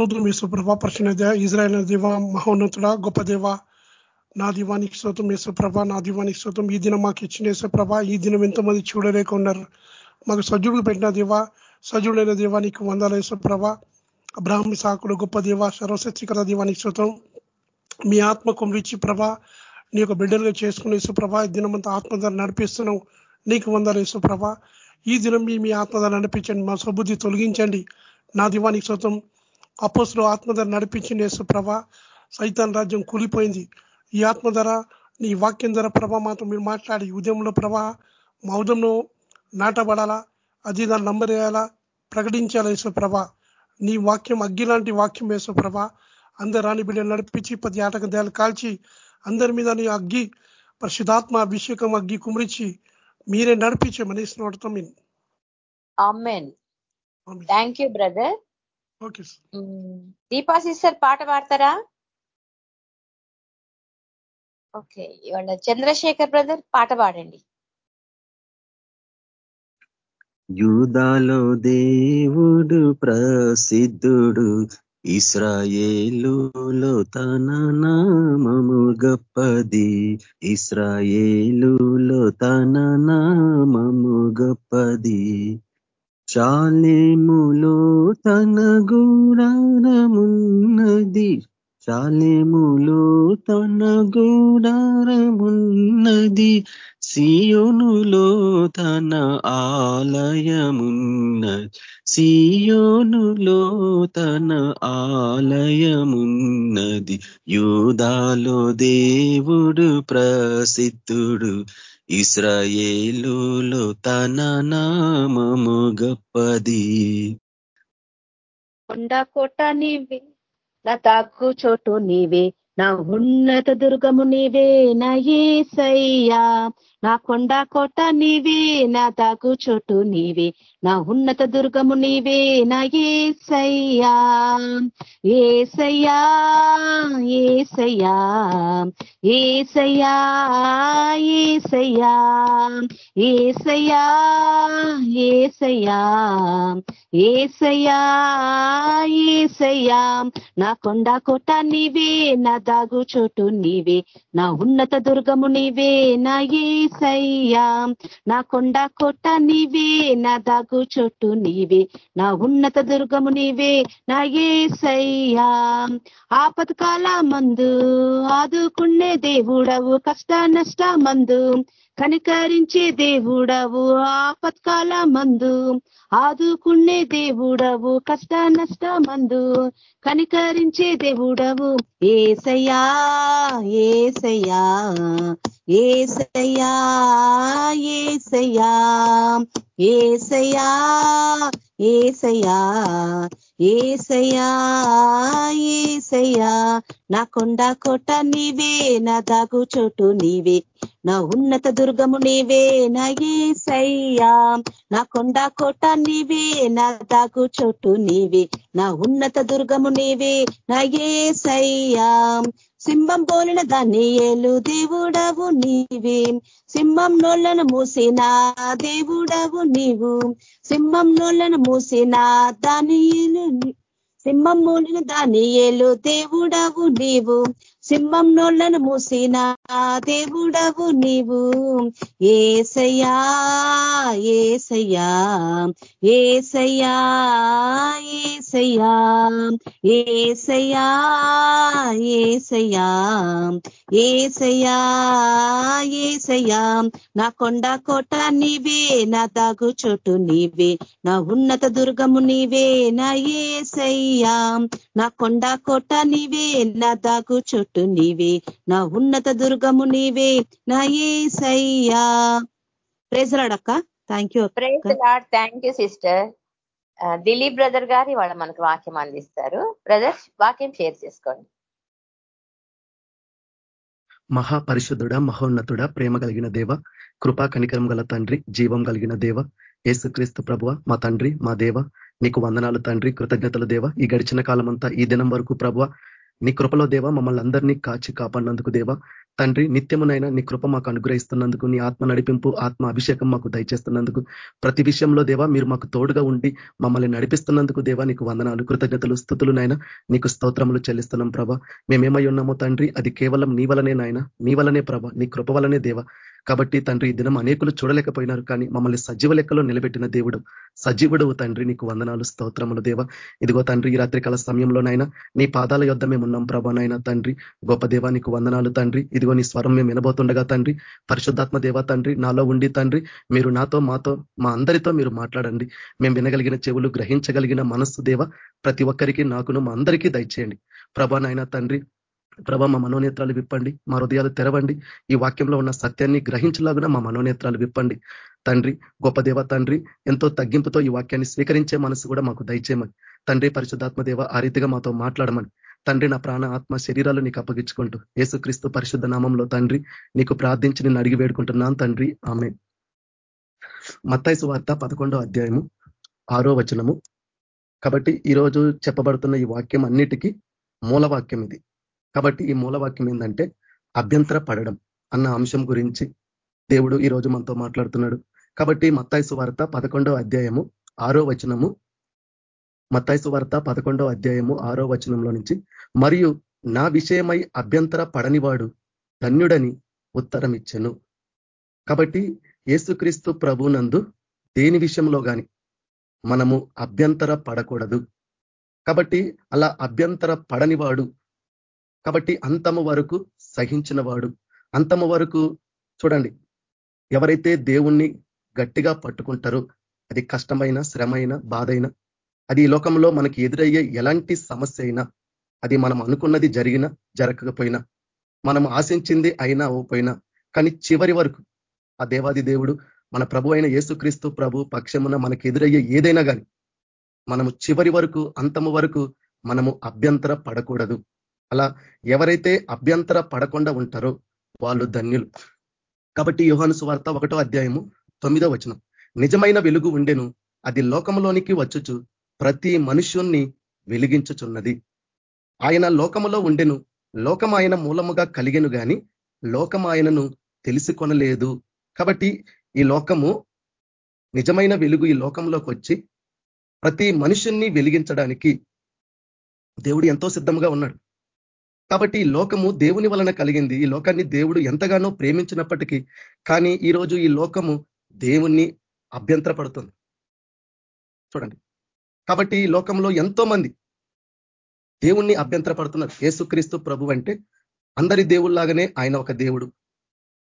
సోదరం యేసుప్రభ పరిచిన ఇజ్రాయల్ దేవ మహోన్నతుడ గొప్ప దేవ నా దీవానికి శ్రోతం యేసుప్రభ నా దీవానికి శ్రోతం ఈ దినం మాకు ఇచ్చిన యేసుప్రభ ఈ దినం ఎంతమంది చూడలేక ఉన్నారు. మాకు సజ్జుడు పెట్టిన దేవ సజ్జుడైన దేవానికి వందల యేసుప్రభ. బ్రాహ్మి సాకుడు గొప్ప దేవ సర్వశక్తికర దీవానికి శ్రోతం మీ ఆత్మ కొమ్మిచ్చి ప్రభ నీ యొక్క బిడ్డలుగా చేసుకున్న యేసుప్రభ ఈ దినమంతా ఆత్మధార నడిపిస్తున్నావు నీకు వందల యేసుప్రభ. ఈ దినం మీ మీ ఆత్మధార నడిపించండి మా సబుద్ధి తొలగించండి. నా దివానికి శ్రోతం అపోసులు ఆత్మధర నడిపించింది యేసుప్రభ సైతాన్ రాజ్యం కూలిపోయింది. ఈ ఆత్మ ధర నీ వాక్యం ధర ప్రభ మాతో మీరు మాట్లాడి ఉదయంలో ప్రభ మా ఉదయంలో నాటబడాలా అది దాన్ని నంబరేయాలా ప్రకటించాలా యేసుప్రభ నీ వాక్యం అగ్గి లాంటి వాక్యం యేసుప్రభ అందరు రాని బిడ్డలు నడిపించి పది ఆటక దేయాలు కాల్చి అందరి మీద నీ అగ్గి పరిశుధాత్మ అభిషేకం అగ్గి కుమరించి మీరే నడిపించే మనీస్ నోడతాం thank you brother okay Deepa sister పాట పాడతారా? ఓకే ఇవాళ చంద్రశేఖర్ బ్రదర్ పాట పాడండి. యూదాలో దేవుడు ప్రసిద్ధుడు ఇస్రాయేలులో తన నామము గొప్పది. ఇస్రాయేలులో తన నామము గొప్పది. చాలేములో తన గుడారమున్నది? చాలేములో తన గుడారమున్నది? సియోనులో తన ఆలయమున్నది? సియోనులో తన ఆలయమున్నది? యూదాలో దేవుడు ప్రసిద్ధుడు. ఇస్రాయేలులో తన నామము గొప్పది. కొండ కోట నీవే లతాకు చోటు నీవే నా ఉన్నత దుర్గము నీవే నా ఏసయ్యా. నా కొండ కోట నీవే నా తాకు చోటు నీవే. నా ఉన్నత దుర్గము నీవే నా ఏసయ్యా. ఏసయ్యా ఏసయ్యా ఏసయ్యా ఏసయ్యా ఏసయ్యా ఏసయ్యా ఏసయ్యా ఏసయ్యా. నా కొండ కోట నీవే నా దాగు చోటు నీవే. నా ఉన్నత దుర్గము నీవే నా ఏసయ్యా. నా కొండ కోట నీవే నా దాగు చోటు నీవే. నా ఉన్నత దుర్గము నీవే నా ఏసయ్యా. ఆపత్కాల మందు ఆదుకునే దేవుడవు కష్ట నష్ట మందు కనికరించే దేవుడవు ఆపత్కాల మందు ఆదుకునే దేవుడవు కష్ట నష్ట మందు కనికరించే దేవుడవు ఏసయ్యా ఏసయ్యా ఏసయ్యా ఏసయ్యా. ఏసయా ఏసయా ఏసయా ఏసయా నా కొండ కోట నీవే నా దాగు చోటు నీవే నా ఉన్నత దుర్గము నీవే నా ఏసయ్యా నా కొండ కోట నీవే నా దాగు చోటు నీవే నా ఉన్నత దుర్గము నీవే నా ఏసయ్యా సింహం పోలిన దాన్ని ఏలు దేవుడవు నీవే. సింహం నోళ్ళను మూసిన దేవుడవు నీవు. సింహం నోళ్ళను మూసిన దాని సింహం మూలిన దాని ఏలు దేవుడవు నీవు. సింహం నోళ్ళను మూసిన దేవుడవు నీవు. ఏసయ్యా ఏసయ్యా ఏసయ్యా ఏసయ్యా ఏసయ్యా ఏసయ్యా ఏసయ్యా ఏసయ్యా. నా కొండ కోట నీవే నా దాగు చోటు నీవే నా ఉన్నత దుర్గము నీవే నా ఏసయ్యా. నా కొండ కోట నీవే నా దాగు చోటు చోటు నీవే నా ఉన్నత దుర్గము నీవే నా ఏసయ్యా. ప్రేజలాడక్క thank you thank you sister Dilip brother గారి వాళ్ళు మనకు వాక్యం అందిస్తారు. బ్రదర్ వాక్యం షేర్ చేసుకోండి. మహాపరిశుద్ధుడ మహోన్నతుడ ప్రేమ కలిగిన దేవ కృపా కనికరం గల తండ్రి జీవం కలిగిన దేవ ఏసుక్రీస్తు ప్రభువ మా తండ్రి మా దేవ నీకు వందనాలు తండ్రి కృతజ్ఞతలు దేవ. ఈ గడిచిన కాలం అంతా ఈ దినం వరకు ప్రభువ నీ కృపలో దేవ మమ్మల్ని అందరినీ కాచి కాపాడినందుకు దేవ. తండ్రి నిత్యమునైనా నీ కృప మాకు అనుగ్రహిస్తున్నందుకు నీ ఆత్మ నడిపింపు ఆత్మ అభిషేకం మాకు దయచేస్తున్నందుకు. ప్రతి విషయంలో దేవా మీరు మాకు తోడుగా ఉండి మమ్మల్ని నడిపిస్తున్నందుకు దేవా నీకు వందనాలు కృతజ్ఞతలు స్థుతులునైనా నీకు స్తోత్రములు చెల్లిస్తున్నాం ప్రభ. మేమేమై ఉన్నామో తండ్రి అది కేవలం నీ వలనే నాయన. నీ వలనే ప్రభ నీ కృప వలనే దేవ. కాబట్టి తండ్రి ఈ దినం అనేకులు చూడలేకపోయినారు కానీ మమ్మల్ని సజీవ లెక్కలో నిలబెట్టిన దేవుడు సజీవుడు తండ్రి. నీకు వందనాలు స్తోత్రములు దేవ. ఇదిగో తండ్రి ఈ రాత్రికాల సమయంలోనైనా నీ పాదాల యొద్ద మేము ఉన్నాం ప్రభానైనా తండ్రి. గొప్ప దేవా నీకు వందనాలు తండ్రి. ఇదిగో నీ స్వరం మేము వినబోతుండగా తండ్రి. పరిశుద్ధాత్మ దేవ తండ్రి నాలో ఉండి తండ్రి. మీరు నాతో మాతో మా అందరితో మీరు మాట్లాడండి. మేము వినగలిగిన చెవులు గ్రహించగలిగిన మనస్సు దేవ. ప్రతి ఒక్కరికి నాకును మా అందరికీ దయచేయండి. ప్రభానైనా తండ్రి ప్రభ మా మనోనేత్రాలు విప్పండి మా హృదయాలు తెరవండి. ఈ వాక్యంలో ఉన్న సత్యాన్ని గ్రహించలాగున మా మనోనేత్రాలు విప్పండి. తండ్రి గొప్ప దేవ తండ్రి ఎంతో తగ్గింపుతో ఈ వాక్యాన్ని స్వీకరించే మనసు కూడా మాకు దయచేయమని. తండ్రి పరిశుద్ధాత్మ దేవ ఆ రీతిగా మాతో మాట్లాడమని. తండ్రి నా ప్రాణ ఆత్మ శరీరాలు నీకు అప్పగించుకుంటూ యేసుక్రీస్తు పరిశుద్ధ నామంలో తండ్రి నీకు ప్రార్థించి నేను అడిగి వేడుకుంటున్నాను తండ్రి. ఆమె మత్తాయిసు వార్త పదకొండో అధ్యాయము ఆరో వచనము. కాబట్టి ఈరోజు చెప్పబడుతున్న ఈ వాక్యం అన్నిటికీ మూలవాక్యం ఇది. కాబట్టి ఈ మూలవాక్యం ఏంటంటే అభ్యంతర పడడం అన్న అంశం గురించి దేవుడు ఈ రోజు మనతో మాట్లాడుతున్నాడు. కాబట్టి మత్తాయిసు వార్త పదకొండవ అధ్యాయము ఆరో వచనము మత్తాయిసు వార్త పదకొండవ అధ్యాయము ఆరో వచనంలో నుంచి మరియు నా విషయమై అభ్యంతర పడనివాడు ధన్యుడని ఉత్తరం ఇచ్చను కాబట్టి యేసుక్రీస్తు ప్రభునందు దేని విషయంలో కానీ మనము అభ్యంతర పడకూడదు. కాబట్టి అలా అభ్యంతర పడనివాడు కాబట్టి అంతము వరకు సహించిన వాడు అంతము వరకు చూడండి ఎవరైతే దేవుణ్ణి గట్టిగా పట్టుకుంటారో అది కష్టమైన శ్రమైన బాధైన అది ఈ లోకంలో మనకి ఎదురయ్యే ఎలాంటి సమస్య అయినా అది మనం అనుకున్నది జరిగినా జరగకపోయినా మనం ఆశించింది అయినా అవ్వపోయినా కానీ చివరి వరకు ఆ దేవాది దేవుడు మన ప్రభు అయిన యేసుక్రీస్తు ప్రభు పక్షమున మనకి ఎదురయ్యే ఏదైనా కానీ మనము చివరి వరకు అంతము వరకు మనము అభ్యంతర పడకూడదు అలా ఎవరైతే అభ్యంతర పడకుండా ఉంటారో వాళ్ళు ధన్యులు. కాబట్టి యోహాను సువార్త ఒకటో అధ్యాయము తొమ్మిదో వచనం. నిజమైన వెలుగు ఉండెను అది లోకంలోనికి వచ్చుచు ప్రతి మనుష్యుణ్ణి వెలిగించుచున్నది. ఆయన లోకములో ఉండెను లోకం ఆయన మూలముగా కలిగెను గాని లోకం ఆయనను తెలుసుకొనలేదు. కాబట్టి ఈ లోకము నిజమైన వెలుగు ఈ లోకంలోకి వచ్చి ప్రతి మనుషుణ్ణి వెలిగించడానికి దేవుడు ఎంతో సిద్ధంగా ఉన్నాడు. కాబట్టి ఈ లోకము దేవుని వలన కలిగింది. ఈ లోకాన్ని దేవుడు ఎంతగానో ప్రేమించినప్పటికీ కానీ ఈరోజు ఈ లోకము దేవుణ్ణి అభ్యంతరపడుతుంది. చూడండి. కాబట్టి ఈ లోకంలో ఎంతో మంది దేవుణ్ణి అభ్యంతరపడుతున్నారు. యేసుక్రీస్తు ప్రభు అంటే అందరి దేవుళ్ళాగానే ఆయన ఒక దేవుడు.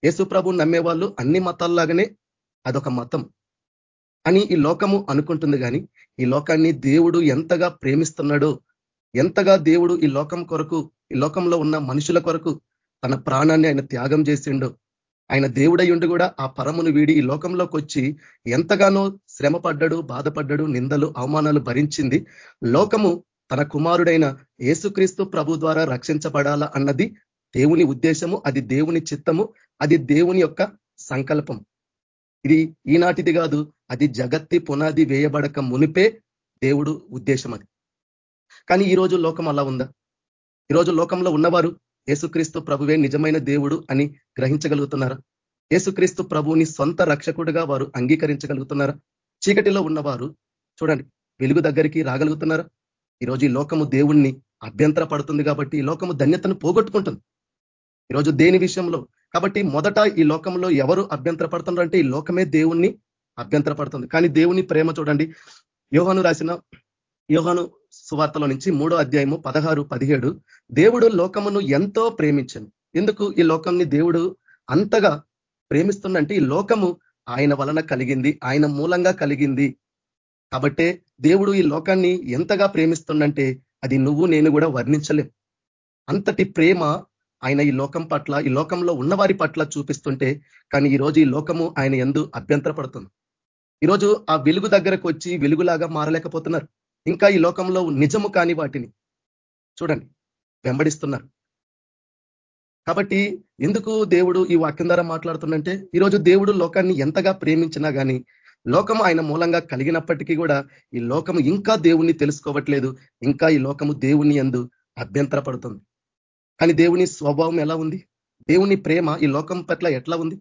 యేసు ప్రభు నమ్మేవాళ్ళు అన్ని మతాల్లాగానే అదొక మతం. అని ఈ లోకము అనుకుంటుంది కానీ ఈ లోకాన్ని దేవుడు ఎంతగా ప్రేమిస్తున్నాడో ఎంతగా దేవుడు ఈ లోకం కొరకు ఈ లోకంలో ఉన్న మనుషుల కొరకు తన ప్రాణాన్ని ఆయన త్యాగం చేసిండు. ఆయన దేవుడై కూడా ఆ పరమును వీడి ఈ లోకంలోకి వచ్చి ఎంతగానో శ్రమ పడ్డాడు బాధపడ్డాడు నిందలు అవమానాలు భరించింది. లోకము తన కుమారుడైన యేసుక్రీస్తు ప్రభు ద్వారా రక్షించబడాలా అన్నది దేవుని ఉద్దేశము అది దేవుని చిత్తము అది దేవుని యొక్క సంకల్పం. ఇది ఈనాటిది కాదు అది జగత్తి పునాది వేయబడక మునిపే దేవుడు ఉద్దేశం అది కానీ ఈరోజు లోకం అలా ఉందా? ఈరోజు లోకంలో ఉన్నవారు యేసుక్రీస్తు ప్రభువే నిజమైన దేవుడు అని గ్రహించగలుగుతున్నారా? యేసుక్రీస్తు ప్రభువుని సొంత రక్షకుడుగా వారు అంగీకరించగలుగుతున్నారా? చీకటిలో ఉన్నవారు చూడండి వెలుగు దగ్గరికి రాగలుగుతున్నారా? ఈరోజు ఈ లోకము దేవుణ్ణి అభ్యంతర పడుతుంది కాబట్టి ఈ లోకము ధన్యతను పోగొట్టుకుంటుంది. ఈరోజు దేని విషయంలో? కాబట్టి మొదట ఈ లోకంలో ఎవరు అభ్యంతర పడుతున్నారు అంటే ఈ లోకమే దేవుణ్ణి అభ్యంతర పడుతుంది కానీ దేవుని ప్రేమ చూడండి యోహాను రాసిన యోహాను సువార్తలో నుంచి మూడో అధ్యాయము పదహారు పదిహేడు దేవుడు లోకమును ఎంతో ప్రేమించను. ఎందుకు? ఈ లోకంని దేవుడు అంతగా ప్రేమిస్తుందంటే ఈ లోకము ఆయన వలన కలిగింది ఆయన మూలంగా కలిగింది. కాబట్టే దేవుడు ఈ లోకాన్ని ఎంతగా ప్రేమిస్తుందంటే అది నువ్వు నేను కూడా వర్ణించలేం. అంతటి ప్రేమ ఆయన ఈ లోకం పట్ల ఈ లోకంలో ఉన్నవారి పట్ల చూపిస్తుంటే కానీ ఈరోజు ఈ లోకము ఆయన ఎందు అభ్యంతరపడుతుంది. ఈరోజు ఆ వెలుగు దగ్గరకు వచ్చి వెలుగులాగా మారలేకపోతున్నారు. ఇంకా ఈ లోకంలో నిజము కాని వాటిని చూడండి. వెంబడిస్తున్నారు. కాబట్టి ఎందుకు దేవుడు ఈ వాక్యం ద్వారా మాట్లాడుతుందంటే ఈరోజు దేవుడు లోకాన్ని ఎంతగా ప్రేమించినా కానీ లోకం ఆయన మూలంగా కలిగినప్పటికీ కూడా ఈ లోకము ఇంకా దేవుణ్ణి తెలుసుకోవట్లేదు ఇంకా ఈ లోకము దేవుని ఎందు అభ్యంతరపడుతుంది. కానీ దేవుని స్వభావం ఎలా ఉంది? దేవుని ప్రేమ ఈ లోకం పట్ల ఎట్లా ఉంది?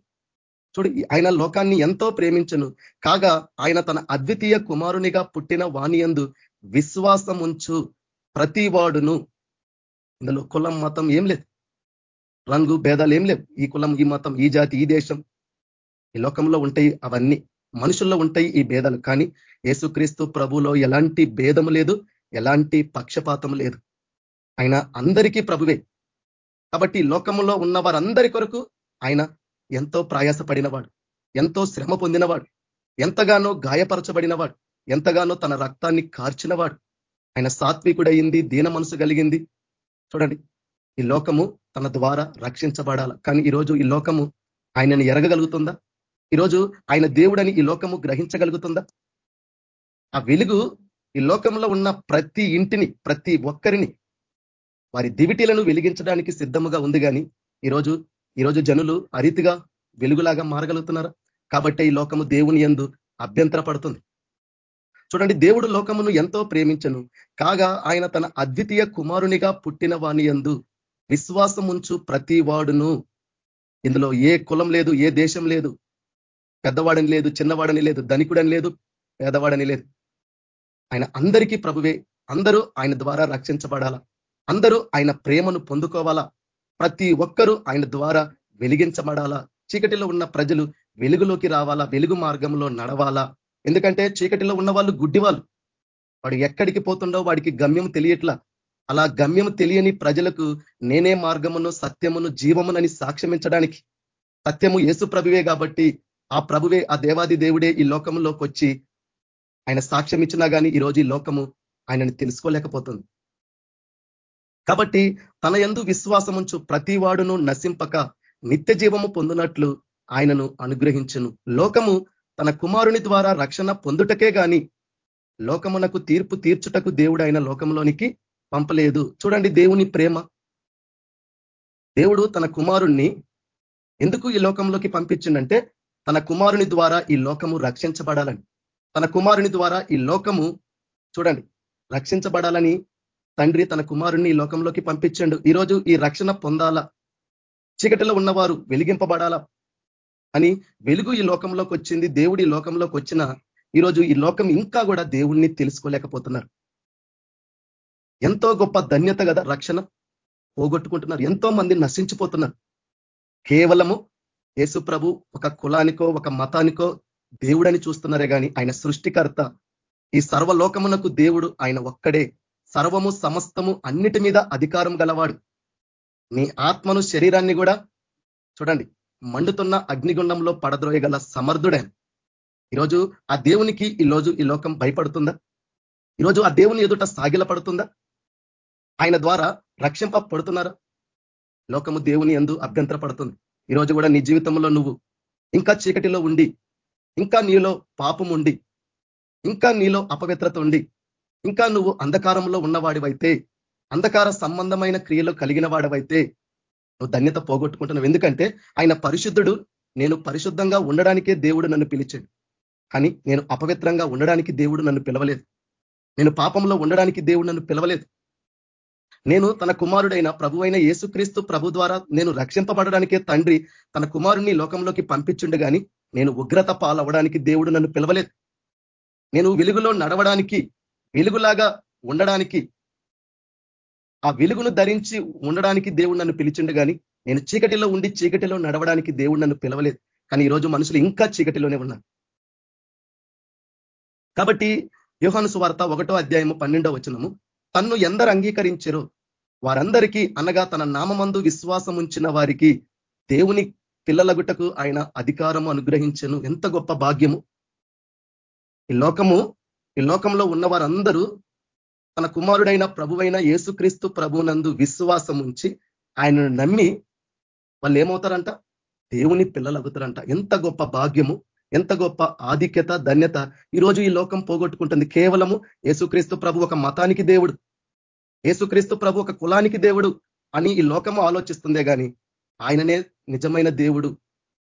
చూడు ఆయన లోకాన్ని ఎంతో ప్రేమించను కాగా ఆయన తన అద్వితీయ కుమారునిగా పుట్టిన వాణియందు విశ్వాసం ఉంచు ప్రతి వాడును ఇందులో కులం మతం ఏం లేదు. రంగు భేదాలు ఏం లేవు. ఈ కులం ఈ మతం ఈ జాతి ఈ దేశం ఈ లోకంలో ఉంటాయి అవన్నీ. మనుషుల్లో ఉంటాయి ఈ భేదాలు. కానీ యేసుక్రీస్తు ప్రభులో ఎలాంటి భేదము లేదు ఎలాంటి పక్షపాతం లేదు. ఆయన అందరికీ ప్రభువే. కాబట్టి లోకంలో ఉన్న వారందరి కొరకు ఆయన ఎంతో ప్రయాసపడినవాడు ఎంతో శ్రమ పొందినవాడు ఎంతగానో గాయపరచబడినవాడు ఎంతగానో తన రక్తాన్ని కార్చినవాడు. ఆయన సాత్వికుడయింది దీన మనసు కలిగింది. చూడండి. ఈ లోకము తన ద్వారా రక్షించబడాల. కానీ ఈరోజు ఈ లోకము ఆయనని ఎరగగలుగుతుందా? ఈరోజు ఆయన దేవుడని ఈ లోకము గ్రహించగలుగుతుందా? ఆ వెలుగు ఈ లోకంలో ఉన్న ప్రతి ఇంటిని ప్రతి ఒక్కరిని వారి దివిటీలను వెలిగించడానికి సిద్ధముగా ఉంది కానీ ఈరోజు ఈరోజు జనులు అరీతిగా వెలుగులాగా మారగలుగుతున్నారా? కాబట్టి ఈ లోకము దేవుని ఎందు అభ్యంతర పడుతుంది చూడండి దేవుడు లోకమును ఎంతో ప్రేమించను. కాగా ఆయన తన అద్వితీయ కుమారునిగా పుట్టిన వాణి ఎందు విశ్వాసం ఉంచు ప్రతి వాడును. ఇందులో ఏ కులం లేదు ఏ దేశం లేదు. పెద్దవాడని లేదు చిన్నవాడని లేదు ధనికుడని లేదు పేదవాడని లేదు. ఆయన అందరికీ ప్రభువే. అందరూ ఆయన ద్వారా రక్షించబడాలా. అందరూ ఆయన ప్రేమను పొందుకోవాలా. ప్రతి ఒక్కరూ ఆయన ద్వారా వెలిగించబడాలా. చీకటిలో ఉన్న ప్రజలు వెలుగులోకి రావాలా వెలుగు మార్గంలో నడవాలా. ఎందుకంటే చీకటిలో ఉన్న వాళ్ళు గుడ్డి వాళ్ళు వాడు ఎక్కడికి పోతుండో వాడికి గమ్యం తెలియట్లా. అలా గమ్యం తెలియని ప్రజలకు నేనే మార్గమును సత్యమును జీవమునని సాక్ష్యమించడానికి. సత్యము యేసు ప్రభువే కాబట్టి ఆ ప్రభువే ఆ దేవాది దేవుడే ఈ లోకంలోకి వచ్చి ఆయన సాక్ష్యం ఇచ్చినా కానీ ఈరోజు ఈ లోకము ఆయనని తెలుసుకోలేకపోతుంది. కాబట్టి తన ఎందు విశ్వాసముంచు ప్రతి వాడును నశింపక నిత్య జీవము పొందినట్లు ఆయనను అనుగ్రహించును. లోకము తన కుమారుని ద్వారా రక్షణ పొందుటకే గాని లోకమునకు తీర్పు తీర్చుటకు దేవుడు ఆయన లోకంలోనికి పంపలేదు. చూడండి దేవుని ప్రేమ. దేవుడు తన కుమారుణ్ణి ఎందుకు ఈ లోకంలోకి పంపించిండంటే తన కుమారుని ద్వారా ఈ లోకము రక్షించబడాలని. తన కుమారుని ద్వారా ఈ లోకము చూడండి రక్షించబడాలని తండ్రి తన కుమారుణ్ణి ఈ లోకంలోకి పంపించండు. ఈరోజు ఈ రక్షణ పొందాలా? చీకటిలో ఉన్నవారు వెలిగింపబడాలా? అని వెలుగు ఈ లోకంలోకి వచ్చింది దేవుడి లోకంలోకి వచ్చిన ఈరోజు ఈ లోకం ఇంకా కూడా దేవుణ్ణి తెలుసుకోలేకపోతున్నారు. ఎంతో గొప్ప ధన్యత కదా రక్షణ పోగొట్టుకుంటున్నారు ఎంతో మంది నశించిపోతున్నారు. కేవలము యేసు ప్రభు ఒక కులానికో ఒక మతానికో దేవుడని చూస్తున్నారే కానీ ఆయన సృష్టికర్త ఈ సర్వలోకమునకు దేవుడు ఆయన ఒక్కడే. సర్వము సమస్తము అన్నిటి మీద అధికారం గలవాడు. నీ ఆత్మను శరీరాన్ని కూడా చూడండి. మండుతున్న అగ్నిగుండంలో పడద్రోయగల సమర్థుడే? ఈరోజు ఆ దేవునికి ఈరోజు ఈ లోకం భయపడుతుందా? ఈరోజు ఆ దేవుని ఎదుట సాగిల పడుతుందా? ఆయన ద్వారా రక్షింప పడుతున్నారా లోకము దేవుని ఎందు అభ్యంతర పడుతుంది ఈరోజు కూడా నీ జీవితంలో నువ్వు ఇంకా చీకటిలో ఉండి ఇంకా నీలో పాపం ఉండి ఇంకా నీలో అపవిత్రత ఉండి ఇంకా నువ్వు అంధకారంలో ఉన్నవాడివైతే అంధకార సంబంధమైన క్రియలు కలిగిన వాడవైతే నువ్వు ధన్యత పోగొట్టుకుంటున్నావు. ఎందుకంటే ఆయన పరిశుద్ధుడు నేను పరిశుద్ధంగా ఉండడానికే దేవుడు నన్ను పిలిచాడు. కానీ నేను అపవిత్రంగా ఉండడానికి దేవుడు నన్ను పిలవలేదు. నేను పాపంలో ఉండడానికి దేవుడు నన్ను పిలవలేదు. నేను తన కుమారుడైన ప్రభు అయిన యేసుక్రీస్తు ప్రభు ద్వారా నేను రక్షింపబడడానికే తండ్రి తన కుమారుణ్ణి లోకంలోకి పంపించుండు కానీ నేను ఉగ్రత పాలవడానికి దేవుడు నన్ను పిలవలేదు. నేను వెలుగులో నడవడానికి వెలుగులాగా ఉండడానికి ఆ వెలుగును ధరించి ఉండడానికి దేవుడు నన్ను పిలిచిండు కానీ నేను చీకటిలో ఉండి చీకటిలో నడవడానికి దేవుడు నన్ను పిలవలేదు. కానీ ఈరోజు మనుషులు ఇంకా చీకటిలోనే ఉన్నారు. కాబట్టి యోహాను సువార్త ఒకటో అధ్యాయము పన్నెండో వచనము తన్ను ఎందరు అంగీకరించరో? వారందరికీ అనగా తన నామందు విశ్వాసం ఉంచిన వారికి దేవుని పిల్లలగుటకు ఆయన అధికారము అనుగ్రహించను. ఎంత గొప్ప భాగ్యము. ఈ లోకము ఈ లోకంలో ఉన్న వారందరూ తన కుమారుడైన ప్రభువైన యేసుక్రీస్తు ప్రభునందు విశ్వాసం ఉంచి ఆయనను నమ్మి వాళ్ళు ఏమవుతారంట దేవుని పిల్లలు అవుతారంట ఎంత గొప్ప భాగ్యము ఎంత గొప్ప ఆధిక్యత ధన్యత ఈరోజు ఈ లోకం పోగొట్టుకుంటుంది. కేవలము యేసుక్రీస్తు ప్రభు ఒక మతానికి దేవుడు యేసుక్రీస్తు ప్రభు ఒక కులానికి దేవుడు అని ఈ లోకము ఆలోచిస్తుందే కానీ ఆయననే నిజమైన దేవుడు.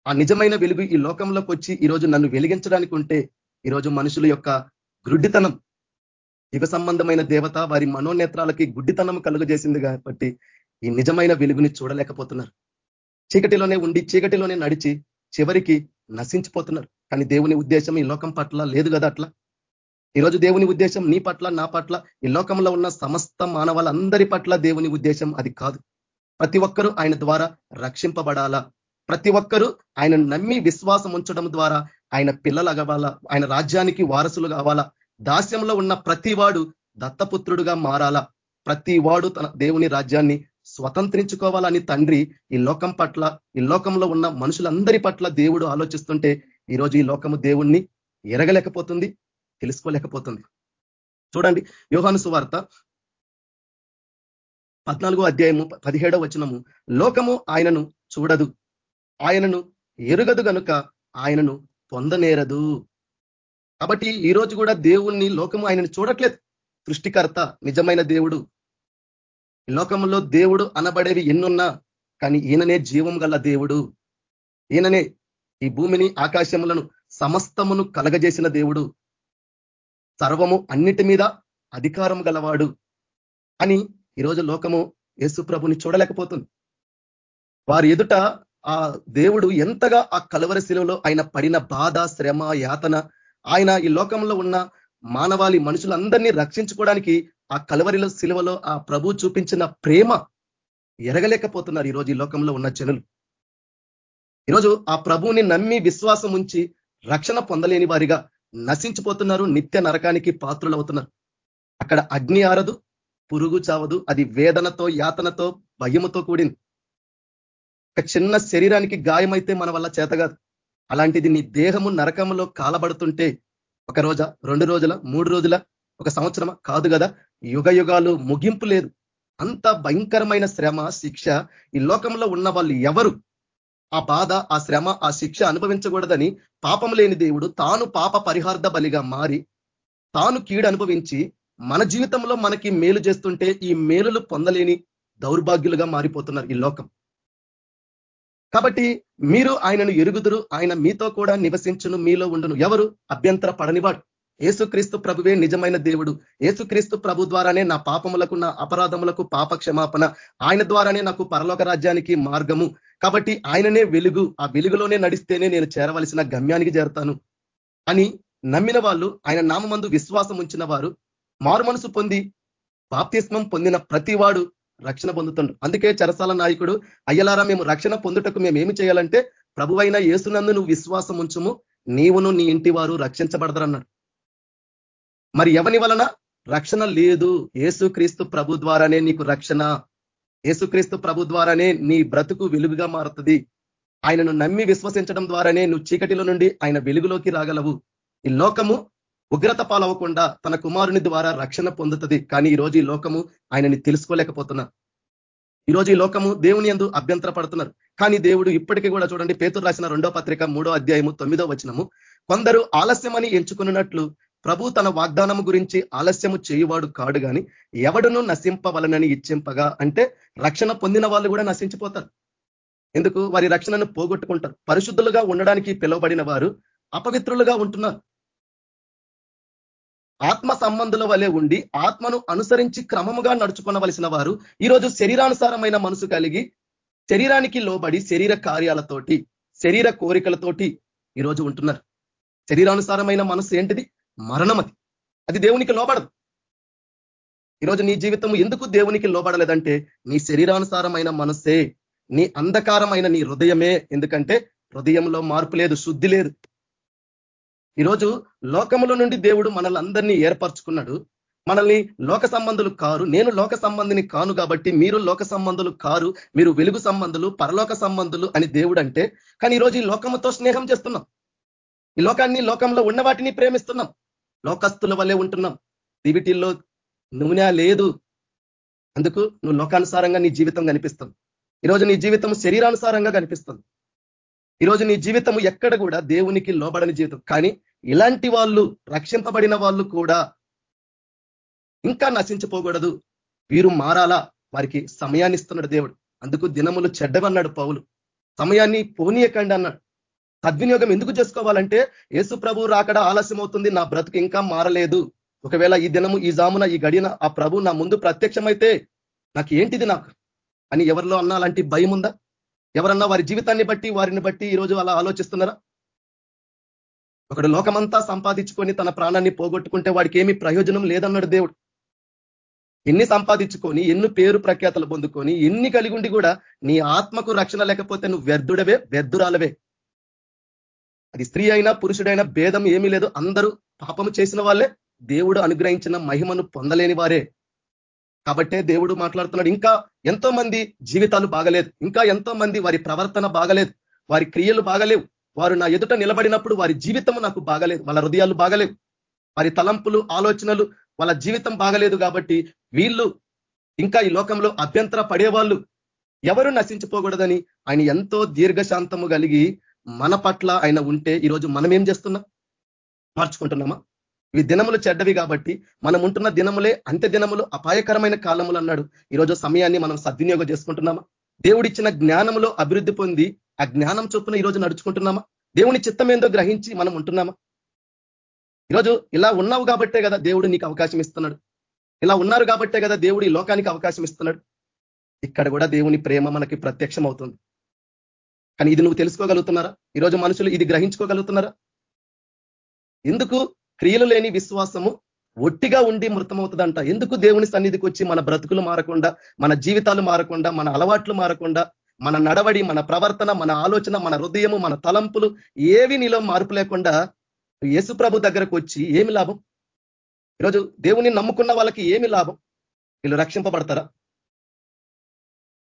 ఆ నిజమైన వెలుగు ఈ లోకంలోకి వచ్చి ఈరోజు నన్ను వెలిగించడానికి ఉంటే ఈరోజు మనుషుల యొక్క గ్రుడ్డితనం యుగ సంబంధమైన దేవత వారి మనోనేత్రాలకి గుడ్డితనం కలుగజేసింది కాబట్టి ఈ నిజమైన వెలుగుని చూడలేకపోతున్నారు. చీకటిలోనే ఉండి చీకటిలోనే నడిచి చివరికి నశించిపోతున్నారు. కానీ దేవుని ఉద్దేశం ఈ లోకం పట్ల లేదు కదా అట్లా? ఈరోజు దేవుని ఉద్దేశం నీ పట్ల నా పట్ల ఈ లోకంలో ఉన్న సమస్త మానవాళ్ళందరి పట్ల దేవుని ఉద్దేశం అది కాదు. ప్రతి ఒక్కరూ ఆయన ద్వారా రక్షింపబడాలా? ప్రతి ఒక్కరూ ఆయన నమ్మి విశ్వాసం ఉంచడం ద్వారా ఆయన పిల్లలు అగవాలా ఆయన రాజ్యానికి వారసులు కావాలా దాస్యంలో ఉన్న ప్రతివాడు దత్తపుత్రుడుగా మారాలా? ప్రతి వాడు తన దేవుని రాజ్యాన్ని స్వతంత్రించుకోవాలని తండ్రి ఈ లోకం పట్ల ఈ లోకంలో ఉన్న మనుషులందరి పట్ల దేవుడు ఆలోచిస్తుంటే ఈరోజు ఈ లోకము దేవుణ్ణి ఎరగలేకపోతుంది తెలుసుకోలేకపోతుంది. చూడండి యోహాను సువార్త పద్నాలుగో అధ్యాయము పదిహేడో వచనము. లోకము ఆయనను చూడదు ఆయనను ఎరుగదు గనుక ఆయనను పొందనేరదు. కాబట్టి ఈ రోజు కూడా దేవుణ్ణి లోకము ఆయనను చూడట్లేదు. సృష్టికర్త నిజమైన దేవుడు. లోకంలో దేవుడు అనబడేవి ఎన్నున్నా కానీ ఈయననే జీవం గల దేవుడు. ఈయననే ఈ భూమిని ఆకాశములను సమస్తమును కలగజేసిన దేవుడు. సర్వము అన్నిటి మీద అధికారం గలవాడు అని ఈరోజు లోకము యేసు ప్రభుని చూడలేకపోతుంది. వారి ఎదుట ఆ దేవుడు ఎంతగా ఆ కలవర శిలువలో ఆయన పడిన బాధ శ్రమ యాతన ఆయన ఈ లోకంలో ఉన్న మానవాళి మనుషులందరినీ రక్షించుకోవడానికి ఆ కలవరిలో శిలువలో ఆ ప్రభు చూపించిన ప్రేమ ఎరగలేకపోతున్నారు ఈరోజు ఈ లోకంలో ఉన్న జనులు. ఈరోజు ఆ ప్రభువుని నమ్మి విశ్వాసం ఉంచి రక్షణ పొందలేని వారిగా నశించిపోతున్నారు నిత్య నరకానికి పాత్రులు అవుతున్నారు అక్కడ అగ్ని ఆరదు పురుగు చావదు అది వేదనతో యాతనతో భయముతో కూడింది. ఒక చిన్న శరీరానికి గాయమైతే మన వల్ల చేతగాదు అలాంటిది నీ దేహము నరకములో కాలబడుతుంటే ఒక రోజా రెండు రోజుల మూడు రోజుల ఒక సంవత్సరమా? కాదు కదా. యుగ యుగాలు ముగింపు లేదు. అంత భయంకరమైన శ్రమ శిక్ష ఈ లోకంలో ఉన్న వాళ్ళు ఎవరు? ఆ బాధ ఆ శ్రమ ఆ శిక్ష అనుభవించకూడదని పాపం లేని దేవుడు తాను పాప పరిహార్థ బలిగా మారి తాను కీడు అనుభవించి మన జీవితంలో మనకి మేలు చేస్తుంటే ఈ మేలులు పొందలేని దౌర్భాగ్యులుగా మారిపోతున్నారు ఈ లోకం. కాబట్టి మీరు ఆయనను ఎరుగుదురు ఆయన మీతో కూడా నివసించును మీలో ఉండును. ఎవరు? అభ్యంతర పడనివాడు. ఏసుక్రీస్తు ప్రభువే నిజమైన దేవుడు. ఏసుక్రీస్తు ప్రభు ద్వారానే నా పాపములకు నా అపరాధములకు పాప క్షమాపణ ఆయన ద్వారానే నాకు పరలోక రాజ్యానికి మార్గము. కాబట్టి ఆయననే వెలుగు. ఆ వెలుగులోనే నడిస్తేనే నేను చేరవలసిన గమ్యానికి చేరతాను. అని నమ్మిన వాళ్ళు ఆయన నామందు విశ్వాసం ఉంచిన వారు మారు మనసు పొంది బాప్తిస్మం పొందిన ప్రతివాడు రక్షణ పొందుతుండ్రు అందుకే చరసాల నాయకుడు అయ్యలారా మేము రక్షణ పొందుటకు మేము ఏమి చేయాలంటే ప్రభువైన యేసునందు నువ్వు విశ్వాసం ఉంచుము నీవును నీ ఇంటి వారు రక్షించబడదరన్నాడు. మరి ఎవని వలన? రక్షణ లేదు. ఏసుక్రీస్తు ప్రభు ద్వారానే నీకు రక్షణ. ఏసుక్రీస్తు ప్రభు ద్వారానే నీ బ్రతుకు వెలుగుగా మారుతుంది. ఆయనను నమ్మి విశ్వసించడం ద్వారానే నువ్వు చీకటిలో నుండి ఆయన వెలుగులోకి రాగలవు. ఈ లోకము ఉగ్రత పాలవకుండా తన కుమారుని ద్వారా రక్షణ పొందుతుంది. కానీ ఈరోజు ఈ లోకము ఆయనని తెలుసుకోలేకపోతున్నా. ఈరోజు ఈ లోకము దేవుని ఎందు అభ్యంతర పడుతున్నారు కానీ దేవుడు ఇప్పటికీ కూడా చూడండి పేతురు రాసిన రెండో పత్రిక మూడో అధ్యాయము తొమ్మిదో వచనము కొందరు ఆలస్యమని ఎంచుకున్నట్లు ప్రభు తన వాగ్దానము గురించి ఆలస్యము చేయువాడు కాడు కానీ ఎవడును నశింపవలనని ఇచ్చింపగా అంటే రక్షణ పొందిన వాళ్ళు కూడా నశించిపోతారు. ఎందుకు? వారి రక్షణను పోగొట్టుకుంటారు. పరిశుద్ధులుగా ఉండడానికి పిలువబడిన వారు అపవిత్రులుగా ఉంటున్నారు. ఆత్మ సంబంధుల వలె ఉండి ఆత్మను అనుసరించి క్రమముగా నడుచుకునవలసిన వారు ఈరోజు శరీరానుసారమైన మనసు కలిగి శరీరానికి లోబడి శరీర కార్యాలతోటి శరీర కోరికలతోటి ఈరోజు ఉంటున్నారు. శరీరానుసారమైన మనసు ఏంటిది? మరణమది అది. దేవునికి లోబడదు. ఈరోజు నీ జీవితం ఎందుకు దేవునికి లోబడలేదంటే నీ శరీరానుసారమైన మనస్సే నీ అంధకారమైన నీ హృదయమే. ఎందుకంటే హృదయంలో మార్పు లేదు శుద్ధి లేదు. ఈరోజు లోకముల నుండి దేవుడు మనల్ అందరినీ ఏర్పరచుకున్నాడు. మనల్ని లోక సంబంధులు కారు నేను లోక సంబంధిని కాను కాబట్టి మీరు లోక సంబంధులు కారు మీరు వెలుగు సంబంధులు పరలోక సంబంధులు అని దేవుడు అంటే కానీ ఈరోజు ఈ లోకముతో స్నేహం చేస్తున్నాం. ఈ లోకాన్ని లోకంలో ఉన్న వాటిని ప్రేమిస్తున్నాం. లోకస్తుల వల్లే ఉంటున్నాం. దివిటిల్లో నూనె లేదు. అందుకు నువ్వు లోకానుసారంగా నీ జీవితం కనిపిస్తుంది. ఈరోజు నీ జీవితం శరీరానుసారంగా కనిపిస్తుంది. ఈరోజు నీ జీవితం ఎక్కడ కూడా దేవునికి లోబడని జీవితం. కానీ ఇలాంటి వాళ్ళు రక్షింపబడిన వాళ్ళు కూడా ఇంకా నశించిపోకూడదు. వీరు మారాలా? వారికి సమయాన్ని ఇస్తున్నాడు దేవుడు. అందుకు దినములు చెడ్డవన్నాడు పౌలు. సమయాన్ని పోనీయకండి అన్నాడు. సద్వినియోగం ఎందుకు చేసుకోవాలంటే యేసు ప్రభు రాకడ ఆలస్యం అవుతుంది నా బ్రతుకు ఇంకా మారలేదు. ఒకవేళ ఈ దినము ఈ జామున ఈ గడిన ఆ ప్రభు నా ముందు ప్రత్యక్షమైతే నాకు ఏంటిది నాకు? అని ఎవరిలో అన్నా అలాంటి భయం ఉందా ఎవరన్నా వారి జీవితాన్ని బట్టి వారిని బట్టి ఈరోజు అలా ఆలోచిస్తున్నారా? ఒకడు లోకమంతా సంపాదించుకొని తన ప్రాణాన్ని పోగొట్టుకుంటే వాడికి ఏమి ప్రయోజనం లేదన్నాడు దేవుడు. ఎన్ని సంపాదించుకొని ఎన్ని పేరు ప్రఖ్యాతలు పొందుకొని ఎన్ని కలిగి ఉండి కూడా నీ ఆత్మకు రక్షణ లేకపోతే నువ్వు వ్యర్థుడవే వ్యర్థురాలవే. అది స్త్రీ అయినా పురుషుడైనా భేదం ఏమీ లేదు. అందరూ పాపము చేసిన వాళ్ళే. దేవుడు అనుగ్రహించిన మహిమను పొందలేని వారే. కాబట్టే దేవుడు మాట్లాడుతున్నాడు. ఇంకా ఎంతో మంది జీవితాలు బాగలేదు. ఇంకా ఎంతో మంది వారి ప్రవర్తన బాగలేదు. వారి క్రియలు బాగలేవు. వారు నా ఎదుట నిలబడినప్పుడు వారి జీవితం నాకు బాగలేదు. వాళ్ళ హృదయాలు బాగలేవు. వారి తలంపులు ఆలోచనలు వాళ్ళ జీవితం బాగలేదు కాబట్టి వీళ్ళు ఇంకా ఈ లోకంలో అభ్యంతర పడేవాళ్ళు. ఎవరు నశించిపోకూడదని ఆయన ఎంతో దీర్ఘశాంతము కలిగి మన పట్ల ఆయన ఉంటే ఈరోజు మనం ఏం చేస్తున్నాం? మార్చుకుంటున్నామా ఇవి దినములు చెడ్డవి కాబట్టి మనం ఉంటున్న దినములే అంత్య దినములు అపాయకరమైన కాలములు అన్నాడు. ఈరోజు సమయాన్ని మనం సద్వినియోగం చేసుకుంటున్నామా? దేవుడిచ్చిన జ్ఞానములో అభివృద్ధి పొంది ఆ జ్ఞానం చొప్పున ఈరోజు నడుచుకుంటున్నామా? దేవుని చిత్తం ఏందో గ్రహించి మనం ఉంటున్నామా? ఈరోజు ఇలా ఉన్నావు కాబట్టే కదా దేవుడు నీకు అవకాశం ఇస్తున్నాడు. ఇలా ఉన్నారు కాబట్టే కదా దేవుడు ఈ లోకానికి అవకాశం ఇస్తున్నాడు. ఇక్కడ కూడా దేవుని ప్రేమ మనకి ప్రత్యక్షం అవుతుంది కానీ ఇది నువ్వు తెలుసుకోగలుగుతున్నారా? ఈరోజు మనుషులు ఇది గ్రహించుకోగలుగుతున్నారా? ఎందుకు క్రియలు లేని విశ్వాసము ఒట్టిగా ఉండి మృతమవుతుందంట. ఎందుకు దేవుని సన్నిధికి వచ్చి మన బ్రతుకులు మారకుండా మన జీవితాలు మారకుండా మన అలవాట్లు మారకుండా మన నడవడి మన ప్రవర్తన మన ఆలోచన మన హృదయము మన తలంపులు ఏవి నీలో మార్పు లేకుండా యేసుప్రభు దగ్గరకు వచ్చి ఏమి లాభం? ఈరోజు దేవుని నమ్ముకున్న వాళ్ళకి ఏమి లాభం? వీళ్ళు రక్షింపబడతారా?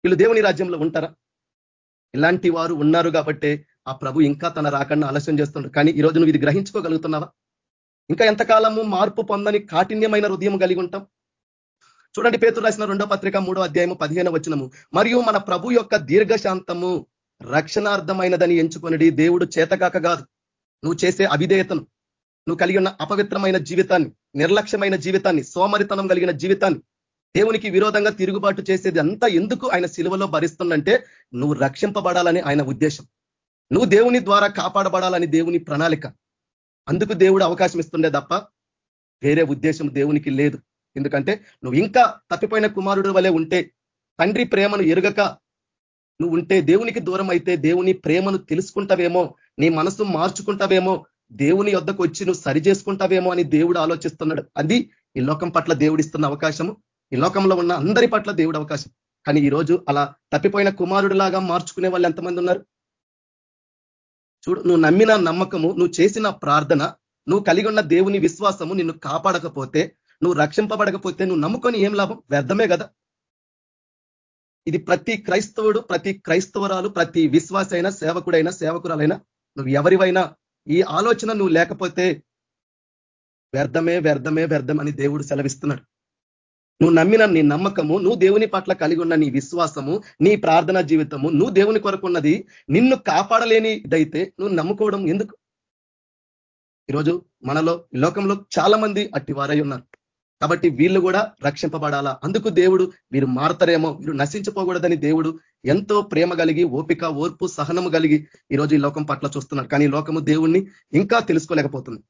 వీళ్ళు దేవుని రాజ్యంలో ఉంటారా? ఇలాంటి వారు ఉన్నారు కాబట్టే ఆ ప్రభు ఇంకా తన రాకుండా ఆలస్యం చేస్తుండ్రు. కానీ ఈరోజు నువ్వు ఇది గ్రహించుకోగలుగుతున్నావా? ఇంకా ఎంతకాలము మార్పు పొందని కాఠిన్యమైన హృదయం కలిగి ఉంటాం? చూడండి పేతులు రాసిన రెండో పత్రిక మూడో అధ్యాయము పదిహేను వచనము. మరియు మన ప్రభు యొక్క దీర్ఘశాంతము రక్షణార్థమైనదని ఎంచుకొనిడి దేవుడు చేతకాక కాదు. నువ్వు చేసే అవిధేయతను నువ్వు కలిగి ఉన్న అపవిత్రమైన జీవితాన్ని నిర్లక్ష్యమైన జీవితాన్ని సోమరితనం కలిగిన జీవితాన్ని దేవునికి విరోధంగా తిరుగుబాటు చేసేది అంతా ఎందుకు ఆయన సిలువలో భరిస్తుందంటే నువ్వు రక్షింపబడాలని ఆయన ఉద్దేశం. నువ్వు దేవుని ద్వారా కాపాడబడాలని దేవుని ప్రణాళిక. అందుకు దేవుడు అవకాశం ఇస్తుండే తప్ప వేరే ఉద్దేశం దేవునికి లేదు. ఎందుకంటే నువ్వు ఇంకా తప్పిపోయిన కుమారుడు వలె ఉంటే తండ్రి ప్రేమను ఎరుగక నువ్వు ఉంటే దేవునికి దూరం అయితే దేవుని ప్రేమను తెలుసుకుంటావేమో నీ మనసు మార్చుకుంటావేమో దేవుని యొద్దకు వచ్చి నువ్వు సరి చేసుకుంటావేమో అని దేవుడు ఆలోచిస్తున్నాడు. అది ఈ లోకం పట్ల దేవుడిస్తున్న అవకాశము. ఈ లోకంలో ఉన్న అందరి పట్ల దేవుడు అవకాశం. కానీ ఈ రోజు అలా తప్పిపోయిన కుమారుడిలాగా మార్చుకునే వాళ్ళు ఎంతమంది ఉన్నారు? చూడు నువ్వు నమ్మిన నమ్మకము నువ్వు చేసిన ప్రార్థన నువ్వు కలిగి ఉన్న దేవుని విశ్వాసము నిన్ను కాపాడకపోతే నువ్వు రక్షింపబడకపోతే నువ్వు నమ్ముకొని ఏం లాభం? వ్యర్థమే కదా. ఇది ప్రతి క్రైస్తవుడు ప్రతి క్రైస్తవరాలు ప్రతి విశ్వాసైనా సేవకుడైనా సేవకురాలైనా నువ్వు ఎవరివైనా ఈ ఆలోచన నువ్వు లేకపోతే వ్యర్థమే వ్యర్థమే వ్యర్థం అని దేవుడు సెలవిస్తున్నాడు. నువ్వు నమ్మిన నీ నమ్మకము నువ్వు దేవుని పట్ల కలిగి ఉన్న నీ విశ్వాసము నీ ప్రార్థన జీవితము నువ్వు దేవుని కొరకున్నది నిన్ను కాపాడలేనిదైతే నువ్వు నమ్ముకోవడం ఎందుకు? ఈరోజు మనలో లోకంలో చాలా మంది అట్టి వారై ఉన్నారు. కాబట్టి వీళ్ళు కూడా రక్షింపబడాలా? అందుకు దేవుడు వీరు మారతారేమో వీరు నశించిపోకూడదని దేవుడు ఎంతో ప్రేమ కలిగి ఓపిక ఓర్పు సహనము కలిగి ఈరోజు ఈ లోకం పట్ల చూస్తున్నాడు. కానీ లోకము దేవుణ్ణి ఇంకా తెలుసుకోలేకపోతుంది.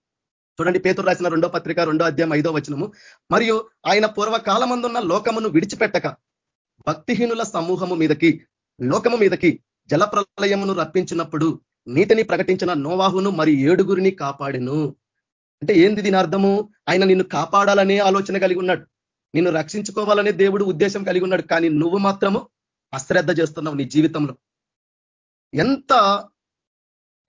చూడండి పేతురు రాసిన రెండో పత్రిక రెండో అధ్యాయం ఐదో వచనము. మరియు ఆయన పూర్వకాలమందున్న లోకమును విడిచిపెట్టక భక్తిహీనుల సమూహము మీదకి లోకము మీదకి జల ప్రళయమును రప్పించినప్పుడు నీతిని ప్రకటించిన నోవాహును మరి ఏడుగురిని కాపాడెను. అంటే ఏంది దీని అర్థము? ఆయన నిన్ను కాపాడాలనే ఆలోచన కలిగి ఉన్నాడు. నిన్ను రక్షించుకోవాలనే దేవుడు ఉద్దేశం కలిగి ఉన్నాడు. కానీ నువ్వు మాత్రము అశ్రద్ధ చేస్తున్నావు నీ జీవితంలో. ఎంత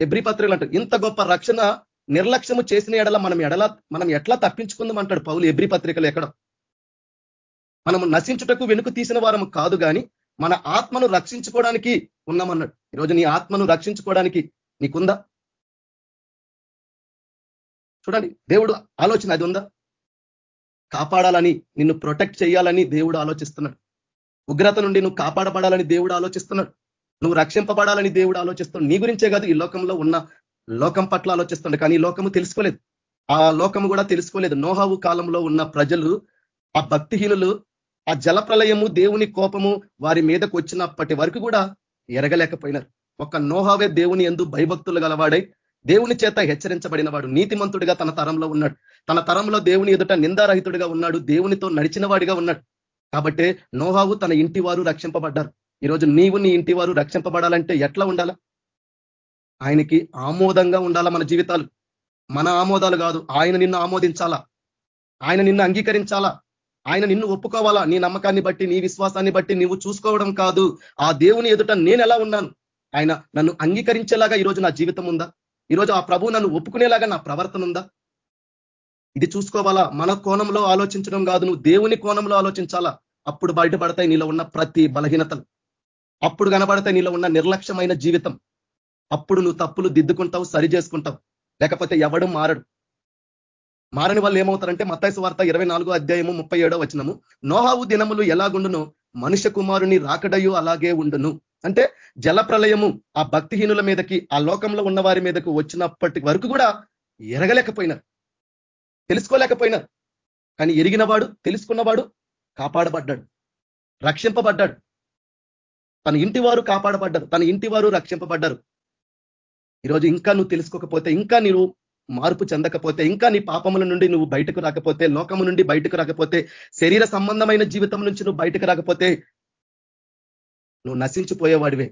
ఎబ్రి పత్రికలు అంటారు. ఇంత గొప్ప రక్షణ నిర్లక్ష్యము చేసిన ఎడల మనం ఎడల మనం ఎట్లా తప్పించుకుందాం అంటాడు పౌలు ఎబ్రి పత్రికలు ఎక్కడ. మనము నశించుటకు వెనుక తీసిన వారము కాదు కానీ మన ఆత్మను రక్షించుకోవడానికి ఉన్నామన్నాడు. ఈరోజు నీ ఆత్మను రక్షించుకోవడానికి నీకుందా? చూడండి దేవుడు ఆలోచన అది ఉందా? కాపాడాలని నిన్ను ప్రొటెక్ట్ చేయాలని దేవుడు ఆలోచిస్తున్నాడు. ఉగ్రత నుండి నువ్వు కాపాడబడాలని దేవుడు ఆలోచిస్తున్నాడు. నువ్వు రక్షింపబడాలని దేవుడు ఆలోచిస్తున్నాడు. నీ గురించే కాదు ఈ లోకంలో ఉన్న లోకం పట్ల ఆలోచిస్తుండే కానీ లోకము తెలుసుకోలేదు. ఆ లోకము కూడా తెలుసుకోలేదు. నోహావు కాలంలో ఉన్న ప్రజలు ఆ భక్తిహీనులు ఆ జల ప్రళయము దేవుని కోపము వారి మీదకు వచ్చినప్పటి వరకు కూడా ఎరగలేకపోయినారు. ఒక నోహావే దేవుని ఎందు భయభక్తులు గలవాడై దేవుని చేత హెచ్చరించబడిన వాడు నీతిమంతుడిగా తన తరంలో ఉన్నాడు. తన తరంలో దేవుని ఎదుట నిందారహితుడిగా ఉన్నాడు దేవునితో నడిచిన వాడిగా ఉన్నాడు. కాబట్టి నోహావు తన ఇంటి వారు రక్షింపబడ్డారు. ఈరోజు నీవు నీ ఇంటి వారు రక్షింపబడాలంటే ఎట్లా ఉండాలా? ఆయనకి ఆమోదంగా ఉండాలా మన జీవితాలు? మన ఆమోదాలు కాదు. ఆయన నిన్ను ఆమోదించాలా? ఆయన నిన్ను అంగీకరించాలా? ఆయన నిన్ను ఒప్పుకోవాలా? నీ నమ్మకాన్ని బట్టి నీ విశ్వాసాన్ని బట్టి నీవు చూసుకోవడం కాదు. ఆ దేవుని ఎదుట నేను ఎలా ఉన్నాను? ఆయన నన్ను అంగీకరించేలాగా ఈరోజు నా జీవితం ఉందా? ఈరోజు ఆ ప్రభు నన్ను ఒప్పుకునేలాగా నా ప్రవర్తన ఉందా? ఇది చూసుకోవాలా? మన కోణంలో ఆలోచించడం కాదు. నువ్వు దేవుని కోణంలో ఆలోచించాలా? అప్పుడు బయటపడతాయి నీలో ఉన్న ప్రతి బలహీనతలు. అప్పుడు కనబడతాయి నీలో ఉన్న నిర్లక్ష్యమైన జీవితం. అప్పుడు నువ్వు తప్పులు దిద్దుకుంటావు సరి చేసుకుంటావు. లేకపోతే ఎవడు మారడు. మారని వాళ్ళు ఏమవుతారంటే మత్తాయిసు వార్త ఇరవై నాలుగో అధ్యాయము ముప్పై ఏడో వచ్చినము నోహావు దినములు ఎలాగుండును? మనుష్య కుమారుని రాకడయు అలాగే ఉండును. అంటే జల ప్రళయము ఆ భక్తిహీనుల మీదకి ఆ లోకంలో ఉన్న వారి మీదకు వచ్చినప్పటి వరకు కూడా ఎరగలేకపోయినారు. తెలుసుకోలేకపోయినారు. కానీ ఎరిగినవాడు తెలుసుకున్నవాడు కాపాడబడ్డాడు. రక్షింపబడ్డాడు. తన ఇంటి వారు కాపాడబడ్డారు. తన ఇంటి వారు రక్షింపబడ్డారు. ఈరోజు ఇంకా నువ్వు తెలుసుకోకపోతే ఇంకా నీవు మార్పు చెందకపోతే ఇంకా నీ పాపముల నుండి నువ్వు బయటకు రాకపోతే లోకము నుండి బయటకు రాకపోతే శరీర సంబంధమైన జీవితం నుంచి నువ్వు బయటకు రాకపోతే నువ్వు నశించిపోయేవాడివే.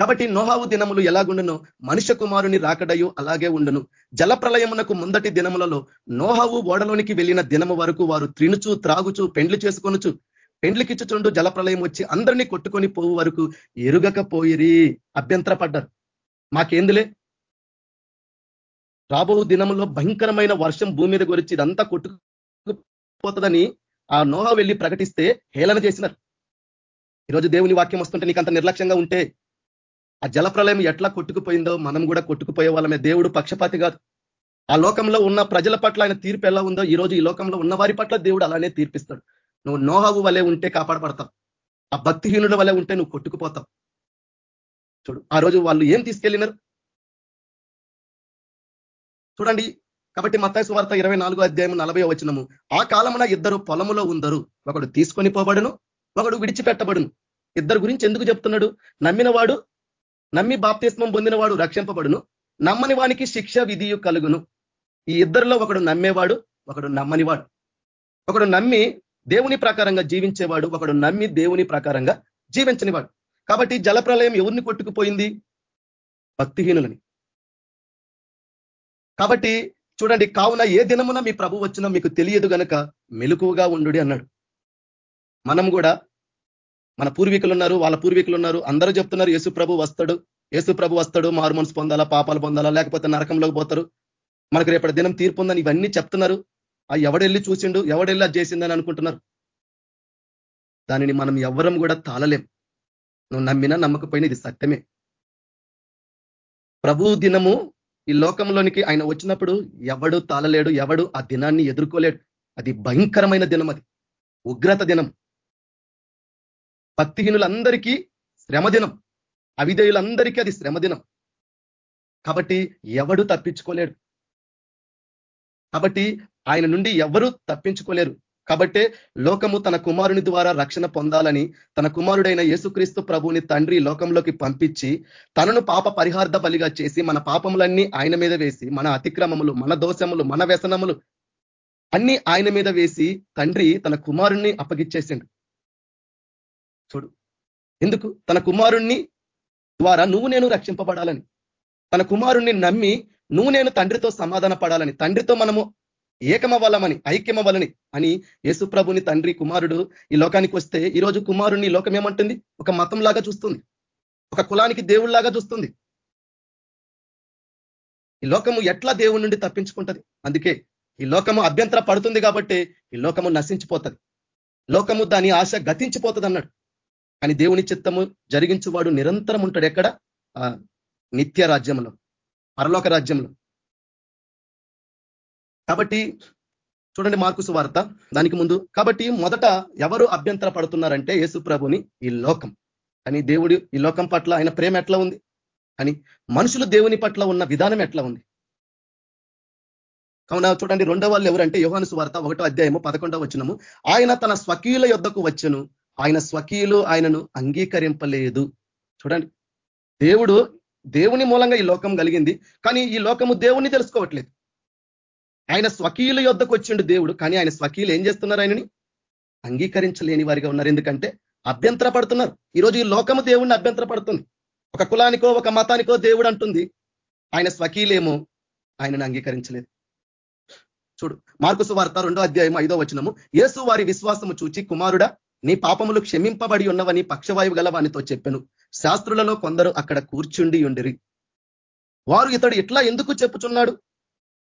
కాబట్టి నోహావు దినములు ఎలాగుండునో? మనుష్య కుమారుని రాకడయు అలాగే ఉండును. జల ప్రళయమునకు ముందటి దినములలో నోహావు ఓడలోనికి వెళ్ళిన దినము వరకు వారు త్రినుచు త్రాగుచు పెండ్లు చేసుకొనుచు పెండ్లికిచ్చుచుండు జల ప్రళయం వచ్చి అందరినీ కొట్టుకొని పోవు వరకు ఎరుగకపోయిరి అభ్యంతరపడ్డారు. మాకేందులే? రాబో దినంలో భయంకరమైన వర్షం భూమి మీద గురించి ఇదంతా కొట్టుకుపోతుందని ఆ నోహ వెళ్ళి ప్రకటిస్తే హేళన చేసినారు. ఈరోజు దేవుని వాక్యం వస్తుంటే నీకు అంత నిర్లక్ష్యంగా ఉంటే ఆ జలప్రలయం ఎట్లా కొట్టుకుపోయిందో మనం కూడా కొట్టుకుపోయే వాళ్ళమే. దేవుడు పక్షపాతి కాదు. ఆ లోకంలో ఉన్న ప్రజల పట్ల ఆయన తీర్పు ఎలా ఉందో ఈ రోజు ఈ లోకంలో ఉన్న వారి పట్ల దేవుడు అలానే తీర్పిస్తాడు. నువ్వు నోహావు వలె ఉంటే కాపాడబడతావు. ఆ భక్తిహీనుల వలె ఉంటే నువ్వు కొట్టుకుపోతావు. చూడు. ఆ రోజు వాళ్ళు ఏం తీసుకెళ్ళినారు? చూడండి. కాబట్టి మత్తాయి సువార్త ఇరవై నాలుగో అధ్యాయం నలభై వచ్చినము ఆ కాలమున ఇద్దరు పొలములో ఉందరు. ఒకడు తీసుకొని పోబడును ఒకడు విడిచిపెట్టబడును. ఇద్దరు గురించి ఎందుకు చెప్తున్నాడు? నమ్మినవాడు నమ్మి బాప్తిస్మం పొందినవాడు రక్షింపబడును. నమ్మని వానికి శిక్ష విధియు కలుగును. ఈ ఇద్దరిలో ఒకడు నమ్మేవాడు ఒకడు నమ్మనివాడు. ఒకడు నమ్మి దేవుని ప్రకారంగా జీవించేవాడు ఒకడు నమ్మి దేవుని ప్రకారంగా జీవించనివాడు. కాబట్టి జలప్రలయం ఎవరిని కొట్టుకుపోయింది? భక్తిహీనులని. కాబట్టి చూడండి కావున ఏ దినమున మీ ప్రభు వచ్చినా మీకు తెలియదు గనక మెలుకువగా ఉండు అన్నాడు. మనం కూడా మన పూర్వీకులు ఉన్నారు వాళ్ళ పూర్వీకులు ఉన్నారు అందరూ చెప్తున్నారు యేసు ప్రభు వస్తాడు యేసు ప్రభు వస్తాడు మారు పొందాలా పాపాలు పొందాలా లేకపోతే నరకంలోకి పోతారు. మనకు రేపటి దినం తీర్పు ఉందని ఇవన్నీ చెప్తున్నారు. ఆ ఎవడెళ్ళి చూసిండు ఎవడెళ్ళి అది చేసిందని అనుకుంటున్నారు. దానిని మనం ఎవ్వరం కూడా తాళలేం. నువ్వు నమ్మినా నమ్మకపోయినా ఇది సత్యమే. ప్రభు దినము ఈ లోకంలోనికి ఆయన వచ్చినప్పుడు ఎవడు తాళలేడు ఎవడు ఆ దినాన్ని ఎదుర్కోలేడు. అది భయంకరమైన దినం అది. ఉగ్రత దినం. భక్తిహీనులందరికీ శ్రమ దినం. అవిధేయులందరికీ అది శ్రమ దినం. కాబట్టి ఎవడు తప్పించుకోలేడు. కాబట్టి ఆయన నుండి ఎవరు తప్పించుకోలేరు. కాబట్టే లోకము తన కుమారుని ద్వారా రక్షణ పొందాలని తన కుమారుడైన యేసుక్రీస్తు ప్రభుని తండ్రి లోకంలోకి పంపించి తనను పాప పరిహార్థ బలిగా చేసి మన పాపములన్నీ ఆయన మీద వేసి మన అతిక్రమములు మన దోషములు మన వ్యసనములు అన్ని ఆయన మీద వేసి తండ్రి తన కుమారుణ్ణి అప్పగిచ్చేసిండు. చూడు. ఎందుకు? తన కుమారుణ్ణి ద్వారా నువ్వు నేను రక్షింపబడాలని. తన కుమారుణ్ణి నమ్మి నువ్వు నేను తండ్రితో సమాధాన పడాలని తండ్రితో మనము ఏకమవ్వాలమని ఐక్యమవ్వాలని అని యేసుప్రభుని తండ్రి కుమారుడు ఈ లోకానికి వస్తే ఈరోజు కుమారుని లోకం ఏమంటుంది? ఒక మతం లాగా చూస్తుంది. ఒక కులానికి దేవుళ్ళాగా చూస్తుంది. ఈ లోకము ఎట్లా దేవుడి నుండి తప్పించుకుంటది? అందుకే ఈ లోకము అభ్యంతర పడుతుంది కాబట్టి ఈ లోకము నశించిపోతుంది. లోకము దాని ఆశ గతించిపోతుంది అన్నాడు కానీ దేవుని చిత్తము జరిగించువాడు నిరంతరం ఉంటాడు ఎక్కడ? నిత్య రాజ్యంలో పరలోక రాజ్యంలో. కాబట్టి చూడండి మార్కుసు వార్త. దానికి ముందు కాబట్టి మొదట ఎవరు అభ్యంతర పడుతున్నారంటే యేసు ప్రభుని ఈ లోకం. అని దేవుడు ఈ లోకం పట్ల ఆయన ప్రేమ ఎట్లా ఉంది? అని మనుషులు దేవుని పట్ల ఉన్న విధానం ఎట్లా ఉంది? కావున చూడండి రెండో వాళ్ళు ఎవరంటే యోహాను సువార్త ఒకటో అధ్యాయము పదకొండవ వచ్చినము ఆయన తన స్వకీయుల యొద్దకు వచ్చను. ఆయన స్వకీయులు ఆయనను అంగీకరింపలేదు. చూడండి దేవుడు దేవుని మూలంగా ఈ లోకం కలిగింది. కానీ ఈ లోకము దేవుణ్ణి తెలుసుకోవట్లేదు. ఆయన స్వకీయుల యొద్దకు వచ్చిండు దేవుడు కానీ ఆయన స్వకీయులు ఏం చేస్తున్నారు ఆయనని? అంగీకరించలేని వారిగా ఉన్నారు. ఎందుకంటే అభ్యంతర పడుతున్నారు ఈరోజు ఈ లోకము దేవుణ్ణి అభ్యంతర పడుతుంది ఒక కులానికో ఒక మతానికో దేవుడు అంటుంది. ఆయన స్వకీలేమో ఆయనను అంగీకరించలేదు. చూడు మార్కుసు వార్త రెండో అధ్యాయం ఐదో వచనము. యేసు వారి విశ్వాసము చూచి కుమారుడా నీ పాపములు క్షమింపబడి ఉన్నవని పక్షవాయువు గల వానితో చెప్పాను. శాస్త్రులలో కొందరు అక్కడ కూర్చుండి ఉండిరి. వారు ఇతడు ఇట్లా ఎందుకు చెప్పుచున్నాడు?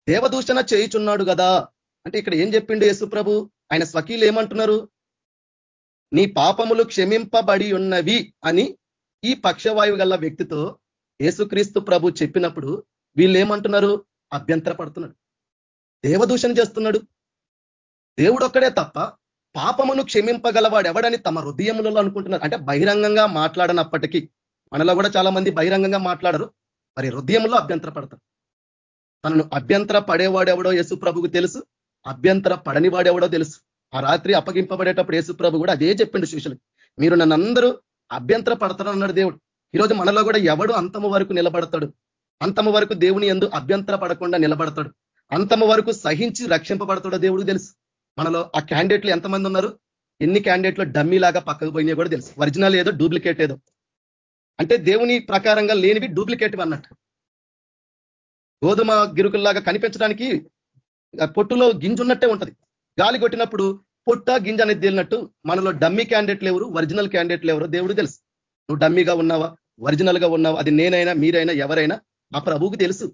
దేవదూషణ చేయుచున్నాడు కదా అంటే ఇక్కడ ఏం చెప్పిండు యేసు ప్రభు? ఆయన స్వకీలు ఏమంటున్నారు? నీ పాపములు క్షమింపబడి ఉన్నవి అని ఈ పక్షవాయువు గల వ్యక్తితో యేసుక్రీస్తు ప్రభు చెప్పినప్పుడు వీళ్ళు ఏమంటున్నారు అభ్యంతర పడుతున్నాడు దేవదూషణ చేస్తున్నాడు. దేవుడు ఒక్కడే తప్ప పాపమును క్షమింపగలవాడు ఎవడని తమ హృదయములలో అనుకుంటున్నారు. అంటే బహిరంగంగా మాట్లాడనప్పటికీ మనలో కూడా చాలా మంది బహిరంగంగా మాట్లాడరు. మరి హృదయంలో అభ్యంతర పడతారు తనను అభ్యంతర పడేవాడెవడో యేసు ప్రభుకు తెలుసు. అభ్యంతర పడని వాడెవడో తెలుసు. ఆ రాత్రి అప్పగింపబడేటప్పుడు యేసు ప్రభు కూడా అదే చెప్పిండు శిష్యులు మీరు నన్ను అందరూ అభ్యంతర పడతారు దేవుడు. ఈరోజు మనలో కూడా ఎవడు అంతము వరకు నిలబడతాడు? అంతము వరకు దేవుని ఎందు అభ్యంతర పడకుండా నిలబడతాడు? అంతము వరకు సహించి రక్షింపబడతాడో దేవుడు తెలుసు. మనలో ఆ క్యాండిడేట్లు ఎంతమంది ఉన్నారు? ఎన్ని క్యాండిడేట్లు డమ్మీ లాగా పక్కకు పోయినాయో కూడా తెలుసు. ఒరిజినల్ ఏదో డూప్లికేట్ ఏదో. అంటే దేవుని ప్రకారంగా లేనివి డూప్లికేట్ అన్నట్టు. గోధుమ గిరుకుల్లాగా కనిపించడానికి పొట్టులో గింజ ఉన్నట్టే ఉంటది. గాలి కొట్టినప్పుడు పొట్ట గింజ అనేది తేలినట్టు మనలో డమ్మీ క్యాండిడేట్లు ఎవరు ఒరిజినల్ క్యాండిడేట్లు ఎవరు దేవుడు తెలుసు. నువ్వు డమ్మీగా ఉన్నావా ఒరిజినల్గా ఉన్నావా అది నేనైనా మీరైనా ఎవరైనా ఆ ప్రభువుకు తెలుసు.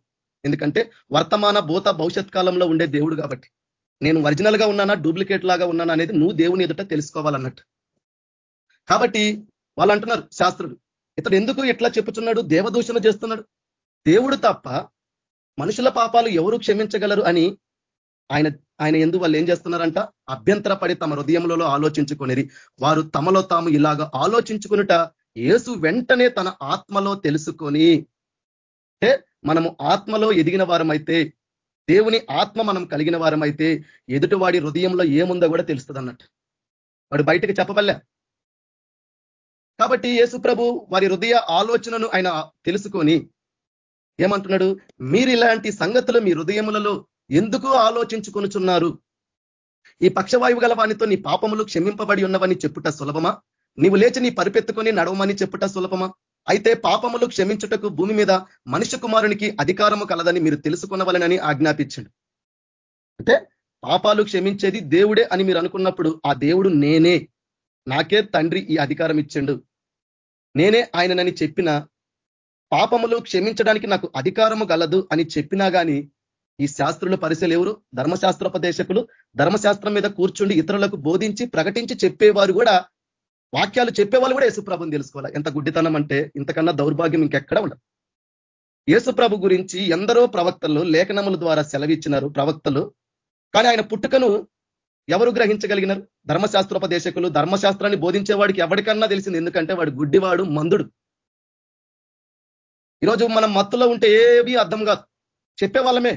ఎందుకంటే వర్తమాన భూత భవిష్యత్ కాలంలో ఉండే దేవుడు కాబట్టి. నేను ఒరిజినల్గా ఉన్నానా డూప్లికేట్ లాగా ఉన్నానా అనేది నువ్వు దేవుని ఎదుట తెలుసుకోవాలన్నట్టు. కాబట్టి వాళ్ళు అంటున్నారు శాస్త్రుడు ఇతడు ఎందుకు ఇట్లా చెప్పుచున్నాడు దేవదూషణ చేస్తున్నాడు? దేవుడు తప్ప మనుషుల పాపాలు ఎవరు క్షమించగలరు అని ఆయన ఆయన ఎందు వాళ్ళు ఏం చేస్తున్నారంట? అభ్యంతరపడి తమ హృదయంలో ఆలోచించుకునేది వారు తమలో తాము ఇలాగ ఆలోచించుకునుట ఏసు వెంటనే తన ఆత్మలో తెలుసుకొని అంటే మనము ఆత్మలో ఎదిగిన వారమైతే దేవుని ఆత్మ మనం కలిగిన వారమైతే ఎదుటివాడి హృదయంలో ఏముందో కూడా తెలుస్తుంది అన్నట్టు వాడు బయటకు చెప్పబల్లే కాబట్టి యేసు ప్రభు వారి హృదయ ఆలోచనను ఆయన తెలుసుకొని ఏమంటున్నాడు? మీరు ఇలాంటి సంగతులు మీ హృదయములలో ఎందుకు ఆలోచించుకొనుచున్నారు? ఈ పక్షవాయువు గల వానితో నీ పాపములు క్షమింపబడి ఉన్నవని చెప్పుట సులభమా? నీవు లేచి నీ పరిపెత్తుకొని నడవమని చెప్పుట సులభమా? అయితే పాపములు క్షమించుటకు భూమి మీద మనుష్య కుమారునికి అధికారము కలదని మీరు తెలుసుకునవలనని ఆజ్ఞాపించండు. అంటే పాపాలు క్షమించేది దేవుడే అని మీరు అనుకున్నప్పుడు ఆ దేవుడు నేనే. నాకే తండ్రి ఈ అధికారం ఇచ్చిండు నేనే ఆయననని చెప్పిన పాపములు క్షమించడానికి నాకు అధికారము గలదు అని చెప్పినా కానీ ఈ శాస్త్రుల పరిశీలు ఎవరు? ధర్మశాస్త్రోపదేశకులు. ధర్మశాస్త్రం మీద కూర్చుండి ఇతరులకు బోధించి ప్రకటించి చెప్పేవారు కూడా వాక్యాలు చెప్పేవాళ్ళు కూడా యేసుప్రభుని తెలుసుకోవాలి. ఎంత గుడ్డితనం అంటే ఇంతకన్నా దౌర్భాగ్యం ఇంకెక్కడ ఉండదు. యేసుప్రభు గురించి ఎందరో ప్రవక్తలు లేఖనముల ద్వారా సెలవిచ్చినారు ప్రవక్తలు. కానీ ఆయన పుట్టుకను ఎవరు గ్రహించగలిగినారు? ధర్మశాస్త్రోపదేశకులు. ధర్మశాస్త్రాన్ని బోధించేవాడికి ఎవరికన్నా తెలిసింది. ఎందుకంటే వాడు గుడ్డివాడు మందుడు. ఈరోజు మనం మత్తులో ఉంటే ఏవి అర్థం కాదు. చెప్పే వాళ్ళమే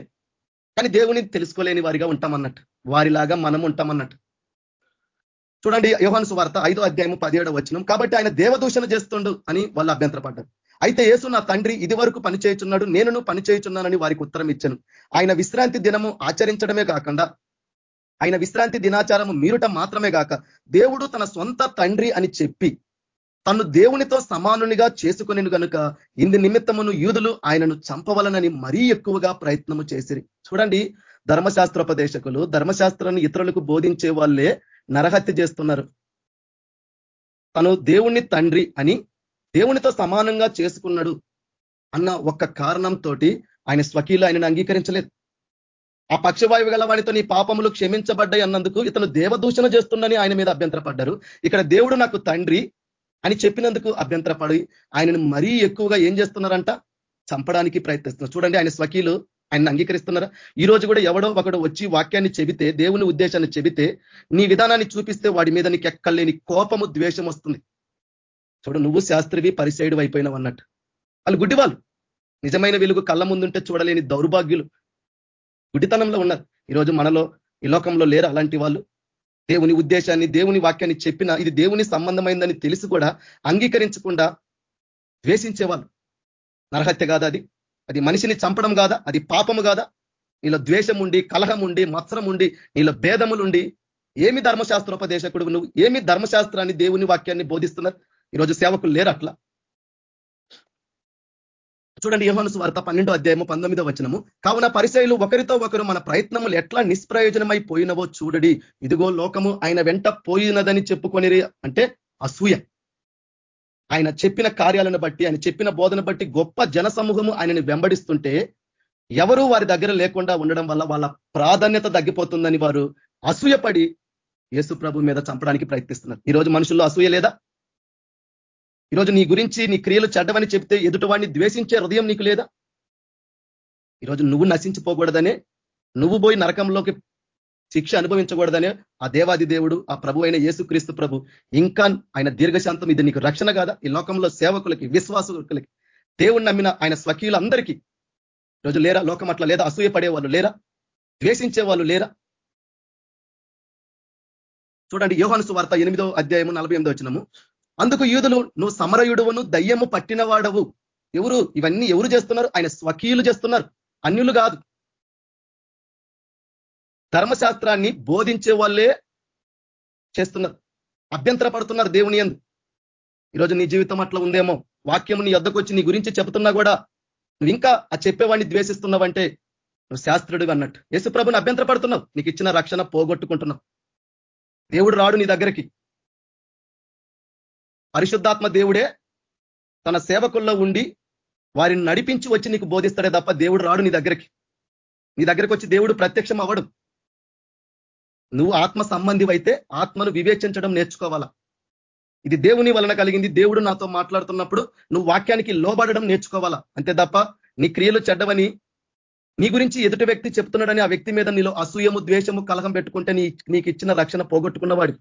కానీ దేవుని తెలుసుకోలేని వారిగా ఉంటామన్నట్టు. వారిలాగా మనం ఉంటామన్నట్టు. చూడండి యోహాను సువార్త ఐదో అధ్యాయము పదిహేడవ వచ్చినం కాబట్టి ఆయన దేవదూషణ చేస్తుండు అని వాళ్ళు అభ్యంతరపడ్డారు. అయితే యేసు నా తండ్రి ఇది వరకు పనిచేయుచున్నాడు నేను పని చేయుచున్నానని వారికి ఉత్తరం ఇచ్చాను. ఆయన విశ్రాంతి దినము ఆచరించడమే కాకుండా ఆయన విశ్రాంతి దినాచారము మీరుట మాత్రమే కాక దేవుడు తన సొంత తండ్రి అని చెప్పి తను దేవునితో సమానునిగా చేసుకుని కనుక ఇంది నిమిత్తమును యూదులు ఆయనను చంపవలనని మరీ ఎక్కువగా ప్రయత్నము చేసిరి. చూడండి ధర్మశాస్త్రోపదేశకులు ధర్మశాస్త్రాన్ని ఇతరులకు బోధించే వాళ్ళే నరహత్య చేస్తున్నారు. తను దేవుణ్ణి తండ్రి అని దేవునితో సమానంగా చేసుకున్నాడు అన్న ఒక్క కారణంతో ఆయన స్వకీలు ఆయనను అంగీకరించలేదు. ఆ పక్షవాయువు గల వాడితో నీ పాపములు క్షమించబడ్డాయి అన్నందుకు ఇతను దేవదూషణ చేస్తుందని ఆయన మీద అభ్యంతరపడ్డారు. ఇక్కడ దేవుడు నాకు తండ్రి అని చెప్పినందుకు అభ్యంతరపడి ఆయనను మరీ ఎక్కువగా ఏం చేస్తున్నారంట? చంపడానికి ప్రయత్నిస్తున్నారు. చూడండి ఆయన స్వకీలు ఆయన అంగీకరిస్తున్నారా? ఈ రోజు కూడా ఎవడో ఒకడు వచ్చి వాక్యాన్ని చెబితే దేవుని ఉద్దేశాన్ని చెబితే నీ విధానాన్ని చూపిస్తే వాడి మీద నీకు ఎక్కలేని కోపము ద్వేషం వస్తుంది. చూడు నువ్వు శాస్త్రివి పరిసైడు అయిపోయినావు అన్నట్టు. వాళ్ళు గుడ్డివాళ్ళు. నిజమైన వెలుగు కళ్ళ ముందుంటే చూడలేని దౌర్భాగ్యులు. గుడితనంలో ఉన్నారు. ఈరోజు మనలో ఈ లోకంలో లేరు అలాంటి వాళ్ళు. దేవుని ఉద్దేశాన్ని దేవుని వాక్యాన్ని చెప్పిన ఇది దేవుని సంబంధమైందని తెలిసి కూడా అంగీకరించకుండా ద్వేషించేవాళ్ళు. నరహత్య కాదా అది? అది మనిషిని చంపడం కాదా? అది పాపము కాదా? నీలో ద్వేషం ఉండి కలహం ఉండి మత్సరం ఉండి నీలో భేదములుండి ఏమి ధర్మశాస్త్రోపదేశకుడు నువ్వు? ఏమి ధర్మశాస్త్రాన్ని దేవుని వాక్యాన్ని బోధిస్తున్నారు? ఈరోజు సేవకులు లేరు అట్లా. చూడండి యోహాను వార్త పన్నెండో అధ్యాయము పంతొమ్మిదో వచనము. కావున పరిచయలు ఒకరితో ఒకరు మన ప్రయత్నములు ఎట్లా నిష్ప్రయోజనమై పోయినవో చూడడి. ఇదిగో లోకము ఆయన వెంట పోయినదని చెప్పుకొని అంటే అసూయ. ఆయన చెప్పిన కార్యాలను బట్టి ఆయన చెప్పిన బోధన బట్టి గొప్ప జన సమూహము ఆయనని వెంబడిస్తుంటే ఎవరు వారి దగ్గర లేకుండా ఉండడం వల్ల వాళ్ళ ప్రాధాన్యత తగ్గిపోతుందని వారు అసూయపడి యేసు ప్రభు మీద చంపడానికి ప్రయత్నిస్తున్నారు. ఈరోజు మనుషుల్లో అసూయ లేదా? ఈరోజు నీ గురించి నీ క్రియలు చెడ్డవని చెప్తే ఎదుటివాడిని ద్వేషించే హృదయం నీకు లేదా? ఈరోజు నువ్వు నశించిపోకూడదనే నువ్వు పోయి నరకంలోకి శిక్ష అనుభవించకూడదనే ఆ దేవాది దేవుడు ఆ ప్రభు అయిన యేసుక్రీస్తు ప్రభు. ఇంకా ఆయన దీర్ఘశాంతం ఇది నీకు రక్షణ కాదా? ఈ లోకంలో సేవకులకి విశ్వాసకులకి దేవుణ్ణి నమ్మిన ఆయన స్వకీయులందరికీ. రోజు లేరా? లోకం అట్లా లేదా? అసూయ వాళ్ళు లేరా? ద్వేషించే వాళ్ళు లేరా? చూడండి యోహాను వార్త ఎనిమిదో అధ్యాయము నలభై ఎనిమిదో వచ్చినము అందుకు యూదులు నువ్వు సమరయుడువును దయ్యము పట్టినవాడవు. ఎవరు? ఇవన్నీ ఎవరు చేస్తున్నారు? ఆయన స్వకీయులు చేస్తున్నారు. అన్యులు కాదు. ధర్మశాస్త్రాన్ని బోధించే వాళ్ళే చేస్తున్నారు. అభ్యంతర పడుతున్నారు దేవుని ఎందు ఈరోజు నీ జీవితం అట్లా ఉందేమో? వాక్యం నీ వద్దకొచ్చి నీ గురించి చెబుతున్నా కూడా నువ్వు ఇంకా ఆ చెప్పేవాడిని ద్వేషిస్తున్నావంటే నువ్వు శాస్త్రుడు అన్నట్టు. యేసుప్రభుని అభ్యంతర పడుతున్నావు. నీకు ఇచ్చిన రక్షణ పోగొట్టుకుంటున్నావు. దేవుడు రాడు నీ దగ్గరికి. పరిశుద్ధాత్మ దేవుడే తన సేవకుల్లో ఉండి వారిని నడిపించి వచ్చి నీకు బోధిస్తాడే తప్ప దేవుడు రాడు నీ దగ్గరికి. నీ దగ్గరికి వచ్చి దేవుడు ప్రత్యక్షం అవ్వడు. నువ్వు ఆత్మ సంబంధివైతే ఆత్మను వివేచించడం నేర్చుకోవాలా? ఇది దేవుని వలన కలిగింది. దేవుడు నాతో మాట్లాడుతున్నప్పుడు నువ్వు వాక్యానికి లోబడడం నేర్చుకోవాలా? అంతే తప్ప నీ క్రియలు చెడ్డవని నీ గురించి ఎదుటి వ్యక్తి చెప్తున్నాడని ఆ వ్యక్తి మీద నీలో అసూయము ద్వేషము కలహం పెట్టుకుంటే నీ నీకు ఇచ్చిన రక్షణ పోగొట్టుకున్నవాడు.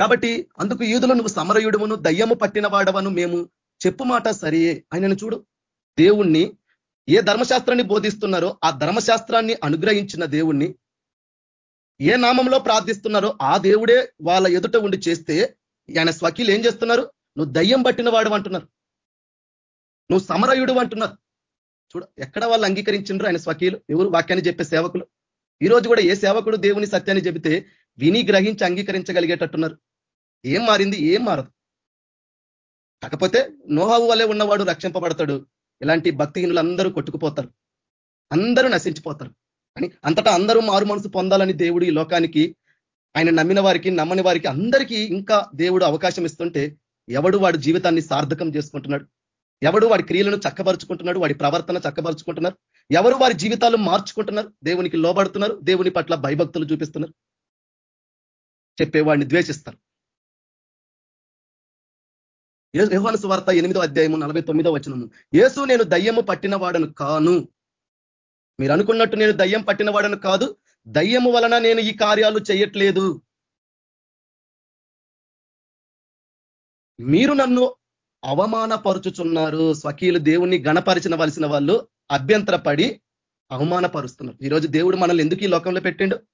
కాబట్టి అందుకు యూదులు నువ్వు సమరయుడుమును దయ్యము పట్టిన వాడవను మేము చెప్పు మాట సరియే. ఆయనను చూడు. దేవుణ్ణి ఏ ధర్మశాస్త్రాన్ని బోధిస్తున్నారో ఆ ధర్మశాస్త్రాన్ని అనుగ్రహించిన దేవుణ్ణి. ఏ నామంలో ప్రార్థిస్తున్నారో ఆ దేవుడే వాళ్ళ ఎదుట ఉండి చేస్తే ఆయన స్వకీలు ఏం చేస్తున్నారు? నువ్వు దయ్యం పట్టిన వాడు అంటున్నారు. నువ్వు సమరయుడు అంటున్నారు. చూడ ఎక్కడ వాళ్ళు అంగీకరించిండ్రు ఆయన స్వకీలు? ఎవరు వాక్యాన్ని చెప్పే సేవకులు? ఈ రోజు కూడా ఏ సేవకుడు దేవుని సత్యాన్ని చెబితే విని గ్రహించి అంగీకరించగలిగేటట్టున్నారు. ఏం మారింది? ఏం మారదు. కాకపోతే నోహావు వల్లే ఉన్నవాడు రక్షింపబడతాడు. ఇలాంటి భక్తిహీనులు అందరూ కొట్టుకుపోతారు. అందరూ నశించిపోతారు. అని అంతటా అందరూ మారు మనసు పొందాలని దేవుడు ఈ లోకానికి ఆయన నమ్మిన వారికి నమ్మని వారికి అందరికీ ఇంకా దేవుడు అవకాశం ఇస్తుంటే ఎవడు వాడి జీవితాన్ని సార్థకం చేసుకుంటున్నాడు? ఎవడు వాడి క్రియలను చక్కబరుచుకుంటున్నాడు వాడి ప్రవర్తన చక్కబరుచుకుంటున్నారు ఎవరు వారి జీవితాలు మార్చుకుంటున్నారు? దేవునికి లోబడుతున్నారు? దేవుని పట్ల భయభక్తులు చూపిస్తున్నారు? చెప్పేవాడిని ద్వేషిస్తారు. యోహాను సువార్త ఎనిమిదో అధ్యాయము నలభై తొమ్మిదో వచనము. యేసు నేను దయ్యము పట్టిన వాడను కాను. మీరు అనుకున్నట్టు నేను దయ్యం పట్టిన వాడను కాదు దయ్యము వలన నేను ఈ కార్యాలు చేయట్లేదు. మీరు నన్ను అవమానపరుచుచున్నారు. స్వకీయులు దేవుణ్ణి గణపరిచిన వలసిన వాళ్ళు అభ్యంతరపడి అవమానపరుస్తున్నారు. ఈరోజు దేవుడు మనల్ని ఎందుకు ఈ లోకంలో పెట్టిండు?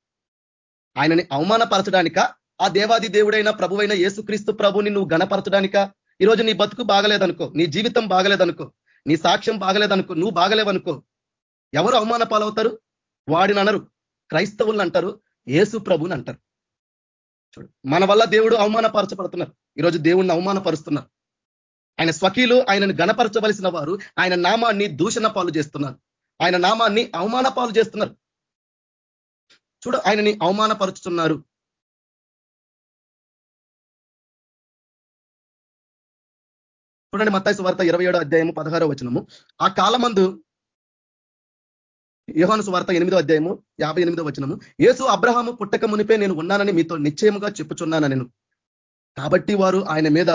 ఆయనని అవమానపరచడానిక? ఆ దేవాది దేవుడైన ప్రభువైన యేసుక్రీస్తు ప్రభుని నువ్వు గణపరచడానిక? ఈరోజు నీ బతుకు బాగలేదనుకో నీ జీవితం బాగలేదనుకో నీ సాక్ష్యం బాగలేదనుకో నువ్వు బాగలేవనుకో ఎవరు అవమాన పాలవుతారు వాడిని అనరు క్రైస్తవులను అంటారు ఏసు ప్రభుని అంటారు. చూడు మన వల్ల దేవుడు అవమానపరచబడుతున్నారు. ఈరోజు దేవుణ్ణి అవమానపరుస్తున్నారు. ఆయన స్వకీలు ఆయనను గణపరచవలసిన వారు ఆయన నామాన్ని దూషణ పాలు చేస్తున్నారు. ఆయన నామాన్ని అవమాన పాలు చేస్తున్నారు. చూడు ఆయనని అవమానపరుచుతున్నారు. చూడండి మత్తాయి వార్త ఇరవై ఏడో అధ్యాయము పదహారో వచనము. ఆ కాలమందు యోహాను సువార్త ఎనిమిదో అధ్యాయము యాభై ఎనిమిదో వచనము. ఏసు అబ్రహాము పుట్టక మునిపే నేను ఉన్నానని మీతో నిశ్చయముగా చెప్పుచున్నాను నేను కాబట్టి వారు ఆయన మీద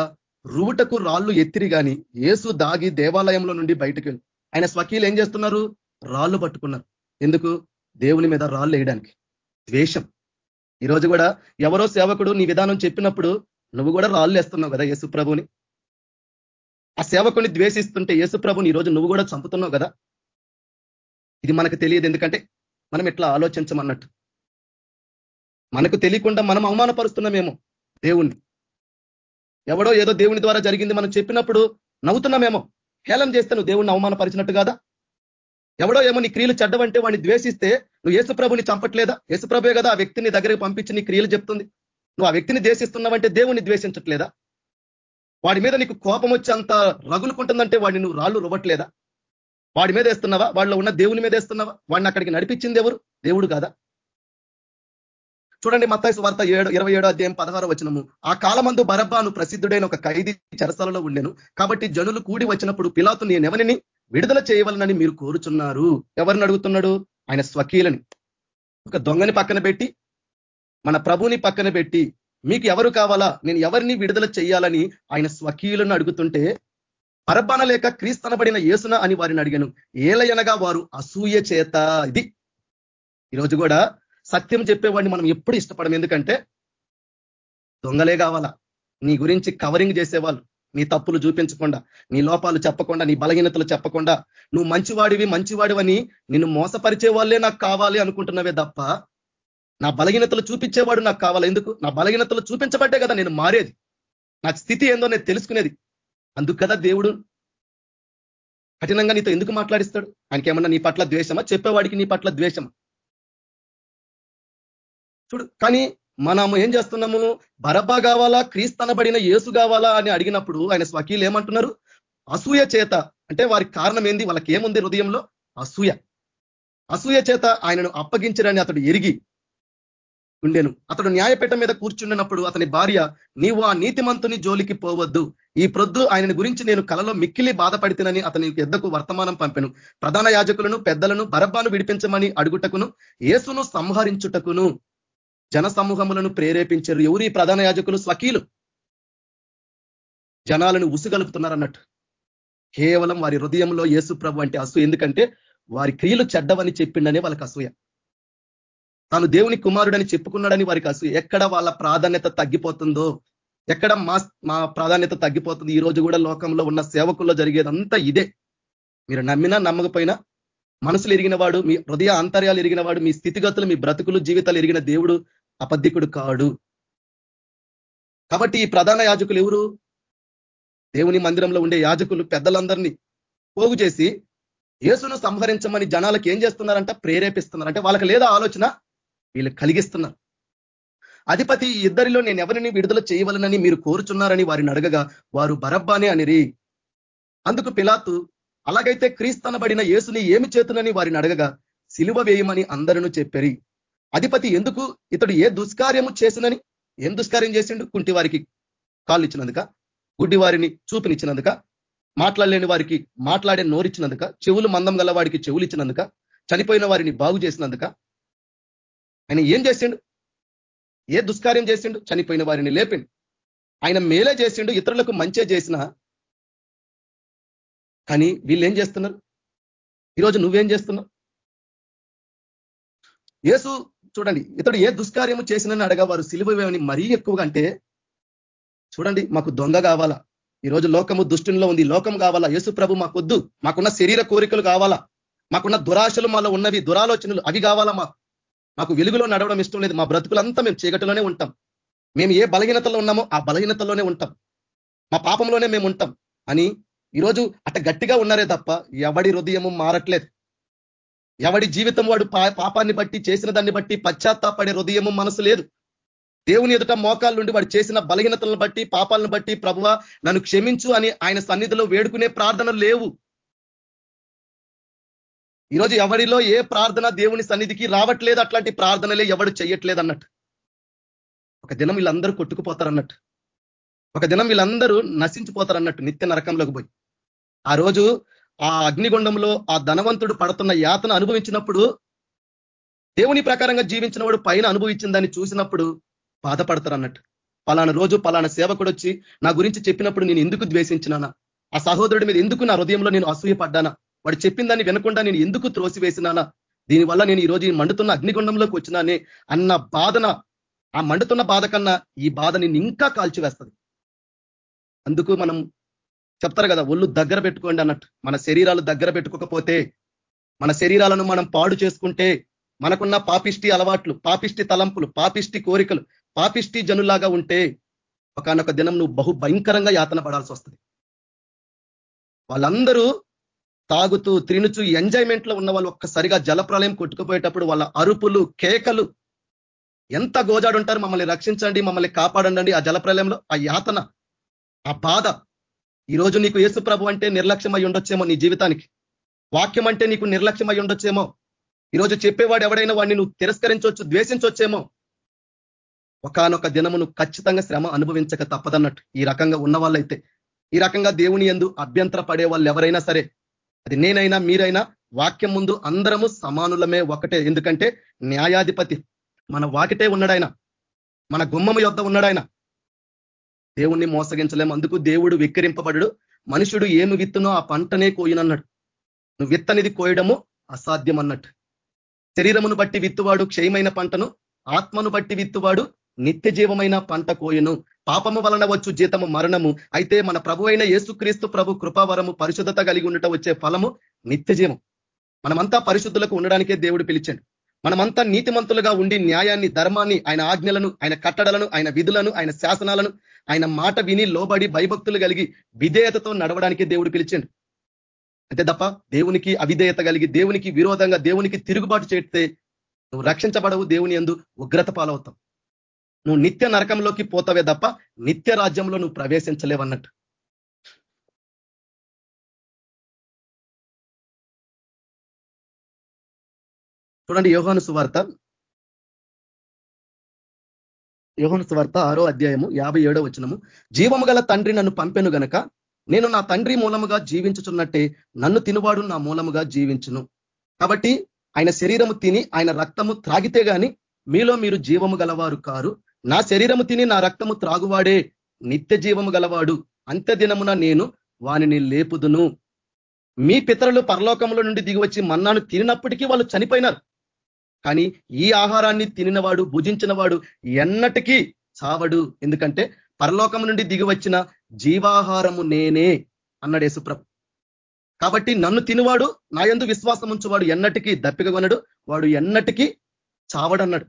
రువుటకు రాళ్ళు ఎత్తిరి గాని ఏసు దాగి దేవాలయంలో నుండి బయటకు ఆయన స్వకీలు ఏం చేస్తున్నారు? రాళ్ళు పట్టుకున్నారు. ఎందుకు? దేవుని మీద రాళ్ళు వేయడానికి. ద్వేషం. ఈరోజు కూడా ఎవరో సేవకుడు నీ విధానం చెప్పినప్పుడు నువ్వు కూడా రాళ్ళు వేస్తున్నావు కదా యేసుప్రభుని ఆ సేవకుని ద్వేషిస్తుంటే యేసుప్రభుని ఈరోజు నువ్వు కూడా చంపుతున్నావు కదా. ఇది మనకు తెలియదు ఎందుకంటే మనం ఎట్లా ఆలోచించమన్నట్టు. మనకు తెలియకుండా మనం అవమానపరుస్తున్నామేమో దేవుణ్ణి. ఎవడో ఏదో దేవుని ద్వారా జరిగింది మనం చెప్పినప్పుడు నవ్వుతున్నామేమో. హేళం చేస్తే నువ్వు దేవుణ్ణి అవమానపరిచినట్టు కాదా? ఎవడో ఏమో నీ క్రియలు చెడ్డవంటే వాడిని ద్వేషిస్తే నువ్వు యేసుప్రభుని చంపట్లేదా? యేసుప్రభే కదా ఆ వ్యక్తిని దగ్గరికి పంపించి నీ క్రియలు చెప్తుంది. నువ్వు ఆ వ్యక్తిని ద్వేషిస్తున్నావంటే దేవుని ద్వేషించట్లేదా? వాడి మీద నీకు కోపం వచ్చి అంత రగులుకుంటుందంటే వాడిని నువ్వు రాళ్ళు రువ్వట్లేదా? వాడి మీద వేస్తున్నావా? వాళ్ళలో ఉన్న దేవుని మీద వేస్తున్నావా? వాడిని అక్కడికి నడిపించింది ఎవరు? దేవుడు కాదా? చూడండి మత్తాయిసు వార్త ఏడు ఇరవై ఏడో అధ్యాయం పదహారో వచనము. ఆ కాలమందు బరబ్బాను ప్రసిద్ధుడైన ఒక ఖైదీ చెరసలలో ఉండేను. కాబట్టి జనులు కూడి వచ్చినప్పుడు పిలాతు నేనెవరిని విడుదల చేయవలనని మీరు కోరుచున్నారు. ఎవరిని అడుగుతున్నాడు? ఆయన స్వకీలని. ఒక దొంగని పక్కన పెట్టి మన ప్రభుని పక్కన పెట్టి మీకు ఎవరు కావాలా? నేను ఎవరిని విడుదల చేయాలని ఆయన స్వకీయులను అడుగుతుంటే పరబ్బన లేక క్రీస్తనబడిన యేసున అని వారిని అడిగాను. ఏలయనగా వారు అసూయ చేత ఇది. ఈరోజు కూడా సత్యం చెప్పేవాడిని మనం ఎప్పుడు ఇష్టపడం ఎందుకంటే దొంగలే కావాలా? నీ గురించి కవరింగ్ చేసేవాళ్ళు. నీ తప్పులు చూపించకుండా నీ లోపాలు చెప్పకుండా నీ బలహీనతలు చెప్పకుండా నువ్వు మంచివాడివి మంచివాడివని నిన్ను మోసపరిచే వాళ్ళే నాకు కావాలి అనుకుంటున్నవే తప్ప నా బలహీనతలు చూపించేవాడు నాకు కావాలి. ఎందుకు? నా బలహీనతలు చూపించబట్టే కదా నేను మారేది. నా స్థితి ఏందో నేను తెలుసుకునేది. అందుకు కదా దేవుడు కఠినంగా నీతో ఎందుకు మాట్లాడిస్తాడు? ఆయనకేమన్నా నీ పట్ల ద్వేషమా? చెప్పేవాడికి నీ పట్ల ద్వేషమా? చూడు కానీ మనము ఏం చేస్తున్నాము? బరబ్బా కావాలా? క్రీస్తనబడిన యేసు కావాలా? అని అడిగినప్పుడు ఆయన స్వకీలు ఏమంటున్నారు? అసూయ చేత. అంటే వారికి కారణం ఏంది? వాళ్ళకి ఏముంది హృదయంలో? అసూయ. అసూయ చేత ఆయనను అప్పగించరని అతడు ఎరిగి ఉండెను. అతడు న్యాయపేట మీద కూర్చున్నప్పుడు అతని భార్య నీవు ఆ నీతిమంతుని జోలికి పోవద్దు. ఈ ప్రొద్దు ఆయన గురించి నేను కలలో మిక్కిలి బాధపడితేనని అతని ఎద్దకు వర్తమానం పంపెను. ప్రధాన యాజకులను పెద్దలను బరబ్బాను విడిపించమని అడుగుటకును యేసును సంహరించుటకును. జన సమూహములను ప్రేరేపించారు. ఎవరి ప్రధాన యాజకులు? స్వకీలు జనాలను ఉసుగలుపుతున్నారన్నట్టు. కేవలం వారి హృదయంలో యేసు ప్రభు అంటే అసూ ఎందుకంటే వారి క్రియలు చెడ్డవని చెప్పిండనే వాళ్ళకి అసూయ. తాను దేవుని కుమారుడని చెప్పుకున్నాడని వారికి అసూయ. ఎక్కడ వాళ్ళ ప్రాధాన్యత తగ్గిపోతుందో ఎక్కడ మా మా ప్రాధాన్యత తగ్గిపోతుంది ఈ రోజు కూడా లోకంలో ఉన్న సేవకుల్లో జరిగేదంతా ఇదే. మీరు నమ్మినా నమ్మకపోయినా మనసులు ఎరిగిన వాడు మీ హృదయ అంతర్యాలు ఎరిగిన వాడు మీ స్థితిగతులు మీ బ్రతుకులు జీవితాలు ఎరిగిన దేవుడు అబద్ధికుడు కాడు. కాబట్టి ఈ ప్రధాన యాజకులు ఎవరు? దేవుని మందిరంలో ఉండే యాజకులు పెద్దలందరినీ పోగు చేసి యేసును సంహరించమని జనాలకు ఏం చేస్తున్నారంట? ప్రేరేపిస్తున్నారు. అంటే వాళ్ళకి లేదా ఆలోచన? వీళ్ళు కలిగిస్తున్నారు. అధిపతి ఇద్దరిలో నేను ఎవరిని విడుదల చేయవలనని మీరు కోరుచున్నారని వారిని అడగగా వారు బరబ్బానే అనిరి. అందుకు పిలాతు అలాగైతే క్రీస్తనబడిన యేసుని ఏమి చేతునని వారిని అడగగా సిలువ వేయమని అందరూ చెప్పారు. అధిపతి ఎందుకు? ఇతడు ఏ దుష్కార్యము చేసినని? ఏం దుష్కార్యం చేసిండు? కుంటి వారికి కాళ్ళు ఇచ్చినందుక గుడ్డి వారిని చూపునిచ్చినందుక మాట్లాడలేని వారికి మాట్లాడే నోరిచ్చినందుక చెవులు మందం గల వాడికి చెవులు ఇచ్చినందుక చనిపోయిన వారిని బాగు చేసినందుక ఆయన ఏం చేసిండు? ఏ దుష్కార్యం చేసిండు? చనిపోయిన వారిని లేపిండు. ఆయన మేలే చేసిండు ఇతరులకు మంచే చేసిన. కానీ వీళ్ళు ఏం చేస్తున్నారు? ఈరోజు నువ్వేం చేస్తున్నావు? యేసు చూడండి ఇతడు ఏ దుష్కార్యము చేసినని అడగా వారు సిలువని మరీ ఎక్కువగా అంటే చూడండి మాకు దొంగ కావాలా. ఈరోజు లోకము దుష్టిలో ఉంది లోకం కావాలా. యేసు ప్రభు మాకొద్దు మాకున్న శరీర కోరికలు కావాలా. మాకున్న దురాశలు మాలో ఉన్నవి దురాలోచనలు అవి కావాలా మాకు. మాకు వెలుగులో నడవడం ఇష్టం లేదు మా బ్రతుకులంతా మేము చీకటిలోనే ఉంటాం. మేము ఏ బలహీనతలో ఉన్నామో ఆ బలహీనతలోనే ఉంటాం. మా పాపంలోనే మేము ఉంటాం. అని ఈరోజు అట గట్టిగా ఉన్నారే తప్ప ఎవడి హృదయము మారట్లేదు. ఎవడి జీవితం వాడు పాపాన్ని బట్టి చేసిన దాన్ని బట్టి పశ్చాత్తాపడే హృదయము మనసు లేదు. దేవుని ఎదుట మోకాల నుండి వాడు చేసిన బలహీనతలను బట్టి పాపాలను బట్టి ప్రభువ నన్ను క్షమించు అని ఆయన సన్నిధిలో వేడుకునే ప్రార్థనలు లేవు. ఈరోజు ఎవరిలో ఏ ప్రార్థన దేవుని సన్నిధికి రావట్లేదు అట్లాంటి ప్రార్థనలే ఎవడు చేయట్లేదు అన్నట్టు. ఒక దినం వీళ్ళందరూ కొట్టుకుపోతారు అన్నట్టు ఒక దినం వీళ్ళందరూ నశించిపోతారు అన్నట్టు నిత్య నరకంలోకి పోయి. ఆ రోజు ఆ అగ్నిగుండంలో ఆ ధనవంతుడు పడుతున్న యాతను అనుభవించినప్పుడు దేవుని ప్రకారంగా జీవించిన వాడు పైన అనుభవించిందని చూసినప్పుడు బాధపడతారు అన్నట్టు పలానా రోజు పలానా సేవకుడు వచ్చి నా గురించి చెప్పినప్పుడు నేను ఎందుకు ద్వేషించినానా? ఆ సహోదరుడి మీద ఎందుకు నా హృదయంలో నేను అసూయపడ్డానా? వాడు చెప్పిన దాన్ని వినకుండా నేను ఎందుకు త్రోసివేసినానా? దీనివల్ల నేను ఈ రోజు మండుతున్న అగ్నిగుండంలోకి వచ్చినానే అన్న బాధన ఆ మండుతున్న బాధ కన్నా ఈ బాధ నిన్ను ఇంకా కాల్చివేస్తుంది. అందుకు మనం చెప్తారు కదా ఒళ్ళు దగ్గర పెట్టుకోండి అన్నట్టు. మన శరీరాలు దగ్గర పెట్టుకోకపోతే మన శరీరాలను మనం పాడు చేసుకుంటే మనకున్న పాపిష్టి అలవాట్లు పాపిష్టి తలంపులు పాపిష్టి కోరికలు పాపిష్టి జనులాగా ఉంటే ఒకనొక దినం నువ్వు బహు భయంకరంగా యాతన పడాల్సి వస్తుంది. వాళ్ళందరూ తాగుతూ త్రినుచు ఎంజాయ్మెంట్లో ఉన్న వాళ్ళు ఒక్కసారిగా జలప్రలయం కొట్టుకుపోయేటప్పుడు వాళ్ళ అరుపులు కేకలు ఎంత గోజాడుంటారు మమ్మల్ని రక్షించండి మమ్మల్ని కాపాడండి ఆ జలప్రలయంలో ఆ యాతన ఆ బాధ. ఈరోజు నీకు యేసు ప్రభు అంటే నిర్లక్ష్యమై ఉండొచ్చేమో నీ జీవితానికి. వాక్యం అంటే నీకు నిర్లక్ష్యమై ఉండొచ్చేమో. ఈరోజు చెప్పేవాడు ఎవడైనా వాడిని నువ్వు తిరస్కరించవచ్చు ద్వేషించవచ్చేమో ఒకనొక దినము నువ్వు ఖచ్చితంగా శ్రమ అనుభవించక తప్పదన్నట్టు ఈ రకంగా ఉన్న వాళ్ళైతే ఈ రకంగా దేవుని ఎందు అభ్యంతర పడే వాళ్ళు ఎవరైనా సరే అది నేనైనా మీరైనా వాక్యం ముందు అందరము సమానులమే ఒకటే. ఎందుకంటే న్యాయాధిపతి మన వాకిటే ఉన్నాడాయన. మన గుమ్మము యొద్ద ఉన్నాడాయన. దేవుణ్ణి మోసగించలేము. అందుకు దేవుడు విక్కిరింపబడు మనుషుడు ఏమి విత్తునో ఆ పంటనే కోయినన్నాడు. నువ్వు విత్తనిది కోయడము అసాధ్యం అన్నట్టు శరీరమును బట్టి విత్తువాడు క్షయమైన పంటను ఆత్మను బట్టి విత్తువాడు నిత్య జీవమైన పంట కోయను. పాపము వలన వచ్చు జీతము మరణము. అయితే మన ప్రభు అయిన యేసుక్రీస్తు ప్రభు కృపావరము పరిశుద్ధత కలిగి ఉండటం వచ్చే ఫలము నిత్య జీవం మనమంతా పరిశుద్ధులకు ఉండడానికే దేవుడు పిలిచాడు. మనమంతా నీతిమంతులుగా ఉండి న్యాయాన్ని ధర్మాన్ని ఆయన ఆజ్ఞలను ఆయన కట్టడలను ఆయన విధులను ఆయన శాసనాలను ఆయన మాట విని లోబడి భయభక్తులు కలిగి విధేయతతో నడవడానికి దేవుడు పిలిచిండు. అంతే తప్ప దేవునికి అవిధేయత కలిగి దేవునికి విరోధంగా దేవునికి తిరుగుబాటు చేస్తే నువ్వు రక్షించబడవు దేవుని ఎందు ఉగ్రత పాలవుతావు. నువ్వు నిత్య నరకంలోకి పోతావే తప్ప నిత్య రాజ్యంలో నువ్వు ప్రవేశించలేవన్నట్టు చూడండి యోహాను సువార్త. యోహాను సువార్త ఆరో అధ్యాయము యాభై ఏడో వచనము. జీవము గల తండ్రి నన్ను పంపెను గనక నేను నా తండ్రి మూలముగా జీవించుచున్నట్టే నన్ను తినువాడు నా మూలముగా జీవించును. కాబట్టి ఆయన శరీరము తిని ఆయన రక్తము త్రాగితే గాని మీలో మీరు జీవము గలవారు కారు. నా శరీరము తిని నా రక్తము త్రాగువాడే నిత్య జీవము గలవాడు. అంత్య దినమున నేను వానిని లేపుదును. మీ పితరులు పరలోకంలో నుండి దిగివచ్చి మన్నాను తిరినప్పటికీ వాళ్ళు చనిపోయినారు. కానీ ఈ ఆహారాన్ని తినినవాడు భుజించినవాడు ఎన్నటికీ చావడు. ఎందుకంటే పరలోకం నుండి దిగి వచ్చిన జీవాహారము నేనే అన్నాడు యేసుప్రభు. కాబట్టి నన్ను తినువాడు నా ఎందు విశ్వాసం ఉంచువాడు ఎన్నటికీ దప్పికగొనడు వాడు ఎన్నటికీ చావడన్నాడు.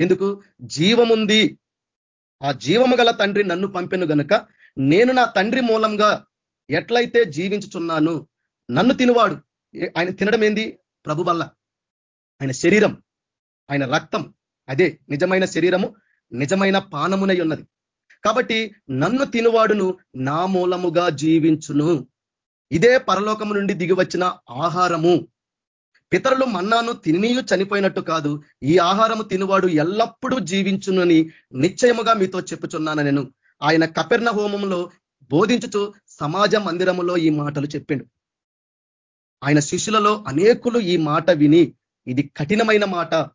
ఎందుకు? జీవముంది. ఆ జీవము గల తండ్రి నన్ను పంపెను గనుక నేను నా తండ్రి మూలంగా ఎట్లయితే జీవించుచున్నాను నన్ను తినువాడు. ఆయన తినడం ఏంది ప్రభు వల్ల. ఆయన శరీరం ఆయన రక్తం అదే నిజమైన శరీరము నిజమైన పానమునై ఉన్నది. కాబట్టి నన్ను తినువాడును నా మూలముగా జీవించును. ఇదే పరలోకము నుండి దిగి వచ్చిన ఆహారము. పితరులు మన్నాను తినియు చనిపోయినట్టు కాదు ఈ ఆహారము తినువాడు ఎల్లప్పుడూ జీవించునని నిశ్చయముగా మీతో చెప్పుచున్నాను నేను. ఆయన కపెర్ణ హోమంలో బోధించుతూ సమాజ మందిరములో ఈ మాటలు చెప్పిండు. ఆయన శిష్యులలో అనేకులు ఈ మాట విని ఇది కఠినమైన మాట.